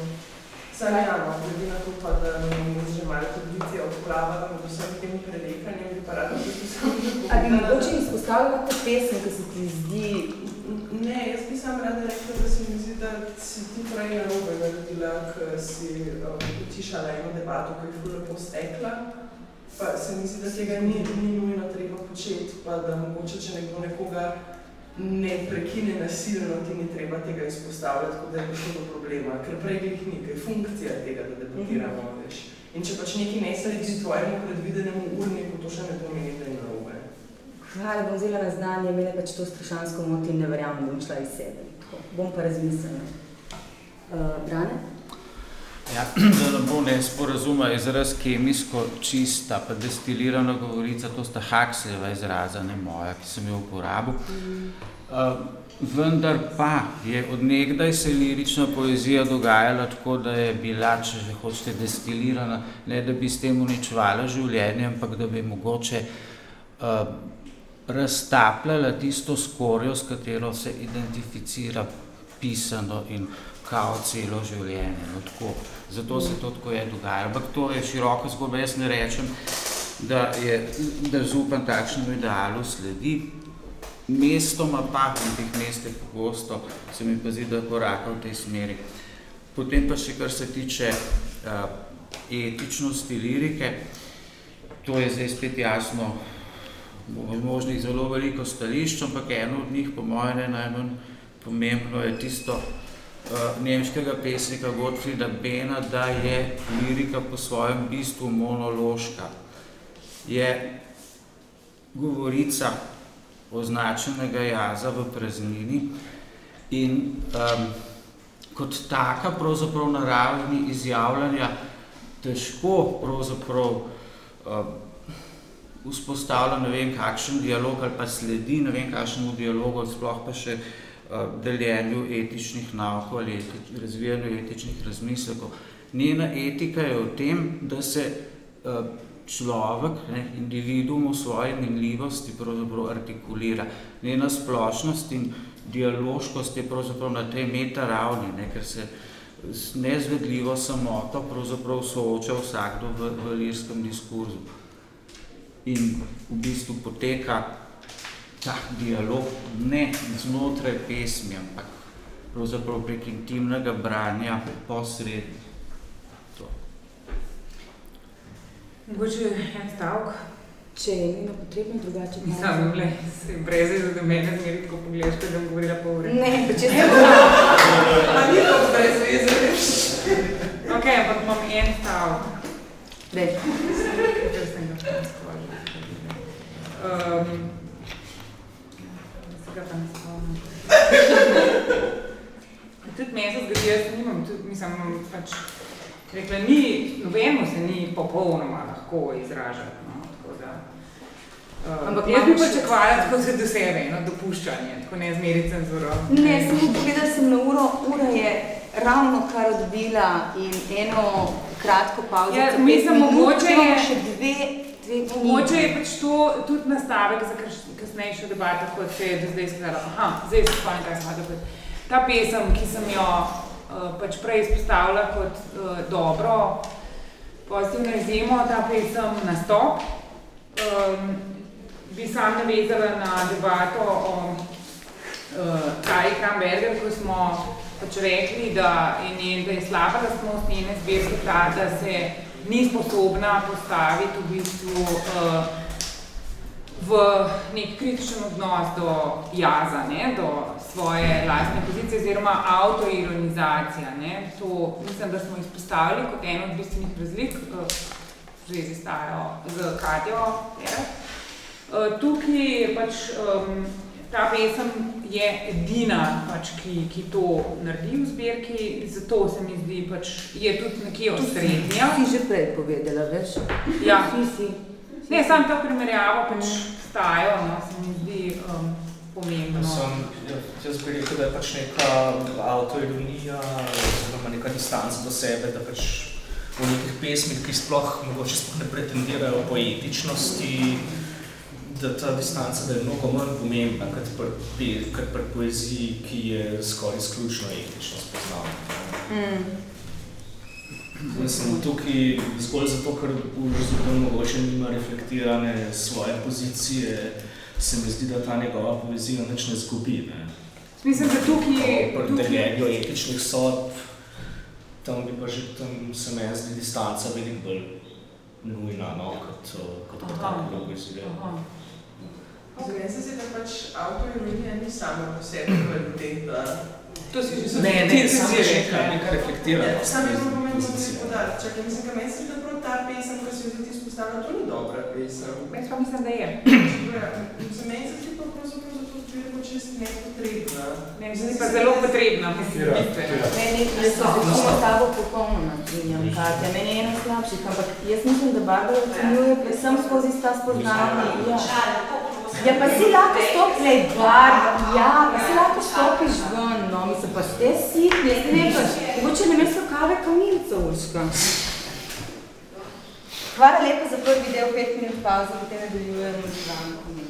Saj ja, glede na to pa, da mi že malo tradicija odplava med vsem tem prelekanjem, bi pa rada tudi sam A bi mogoče izpostavila kako pesem, ki se ti zdi Ne, jaz bi sam rada rekla, da se mi zdi, da si ti prej narobe naredila, ker si um, utišala eno debato, ki je ful lepo stekla. Pa se mi zdi, da tega ni, ni nujno treba početi, pa da mogoče, če nekdo nekoga ne prekine nasilno, ti ni treba tega izpostavljati, kot da je prišlo do problema, ker prej glih ni, ker je funkcija tega, da debatiramo, veš. In če pač nekaj ne sledi tvojemu predvidenemu urniku, to še ne pomeni, da je narobe. Hvala, bom vzela na znanje, mene pač to strašansko moti in ne verjamem, da bom šla iz sebe. Tako, bom pa razmislila. Uh, Brane? Ja, da ne bo nesporazuma, izraz kemijsko čista, pa destilirana govorica, to sta Huxleyjeva izraza, ne moja, ki sem jo uporabil. Uh, vendar pa je od nekdaj se lirična poezija dogajala tako, da je bila, če že hočete, destilirana, ne da bi s tem uničevala življenje, ampak da bi mogoče uh, raztapljala tisto skorjo, s katero se identificira pisano in kao celo življenje. No, tako. Zato se to tako je dogajalo. Ampak to je široko zgodba, jaz ne rečem, da, je, da zupam takšnemu idealu sledi. Mestoma pa, in teh mest je pogosto, se mi pa zdi, da koraka v tej smeri. Potem pa še kar se tiče uh, etičnosti lirike, to je zdaj spet jasno, možnih zelo veliko stališč, ampak eno od njih, po mojem, najmanj pomembno je tisto, nemškega pesnika Gottfrieda Bena, da je lirika po svojem bistvu monološka. Je govorica označenega jaza v praznini in um, kot taka pravzaprav naravni izjavljanja težko pravzaprav um, vzpostavlja ne vem kakšen dialog ali pa sledi ne vem kakšnemu dialogu, sploh pa še uh, Eh, deljenju etičnih naukov ali eti, razvijanju etičnih razmislekov. Njena etika je v tem, da se uh, človek, ne, individuum v svoji minljivosti pravzaprav artikulira. Njena splošnost in dialoškost je pravzaprav na tej meta ravni, ne, ker se z nezvedljivo samoto pravzaprav sooča vsakdo v, v lirskem diskurzu. In v bistvu poteka ta dialog ne znotraj pesmi, ampak pravzaprav prek intimnega branja posredno. Mogoče en stavk. Če je nujno potrebno drugače. Nisem, gle, se brez je za mene zmeri tako pogledaš, da bom govorila pol ure. Ne, pa če sem Pa ni to brez veze. Ok, ampak imam en stavk. Dej. Um, ga pa ne spomnim. tudi meni se zgodi, jaz nimam, tudi, mislim, pač, rekla, ni, novemu se ni popolnoma lahko izražati, no, tako da. Uh, Ampak jaz bi počakvala tako se do sebe, no, dopuščanje, tako ne zmeri cenzuro. Ne, samo pogledala sem na uro, ura je ravno kar odbila in eno kratko pauzo. Ja, mislim, mogoče je še dve Mogoče je pač to tudi nastavek za kasnejšo debato, kot se je do zdaj skladala. Aha, zdaj se spomnim, kaj sem hodila. Ta pesem, ki sem jo uh, pač prej izpostavila kot uh, dobro, pozitivno izjemo, ta pesem Nastop, um, bi sam navezala na debato o uh, Kaji Kramberger, ko smo pač rekli, da je, njen, da je slaba lastnost njene zbirke ta, da se ni sposobna postaviti v bistvu uh, v nek kritičen odnos do jaza, ne, do svoje lastne pozicije, oziroma autoironizacija. Ne. To mislim, da smo izpostavili kot eno od bistvenih razlik, uh, v zvezi s Katjo. Uh, tukaj je pač um, ta pesem je edina, pač, ki, ki to naredi v zbirki, zato se mi zdi, pač, je tudi nekje osrednja. Si že prej povedala, veš? Ja. Si, si. Ne, sam to primerjavo pač stajo, no, se mi zdi um, pomembno. Sem, ja, jaz bi rekel, da je pač neka autoironija, oziroma neka distanca do sebe, da pač v nekih pesmih, ki sploh mogoče sploh ne pretendirajo po etičnosti, da ta distanca da je mnogo manj pomembna kot pri, kot pri poeziji, ki je skoraj izključno etično spoznavna. Mm. Mislim, tukaj zgolj zato, ker v mogoče nima reflektirane svoje pozicije, se mi zdi, da ta njegova poezija nič ne zgubi. Ne. Mislim, da tukaj... Pri deljenju etičnih sodb, tam bi pa že tam se meni zdi distanca veliko bolj nujna, no, kot, kot, kot tako poezija. Zgleda se, da pač avtoironija ni sama po sebi kvaliteta. To si že Ne, ne, samo še nekaj reflektira. Ja, sam je zelo pomembno se tudi podati. Čakaj, mislim, ka meni se da prav ta pesem, ko si jo tudi izpostavila, to ni dobra pesem. Jaz pa mislim, da je. Za meni se ti pa pravzaprav zato zbira počest nepotrebna. Ne, mislim, pa zelo potrebna. Meni je to recimo tabo popolnoma strinjam, Katja. Meni je eno slabših, ampak jaz mislim, da Barbara ocenjuje predvsem skozi ta spoznavni. Ja. Ja, pa si lahko stopiš, bar, ja, pa si lahko stopiš ven, no, mislim, pa ste sitni, ste nekaj, mogoče ne mesto kave kamilca, Urška. Hvala lepa za prvi del, pet minut pauza, potem nadaljujemo z vami.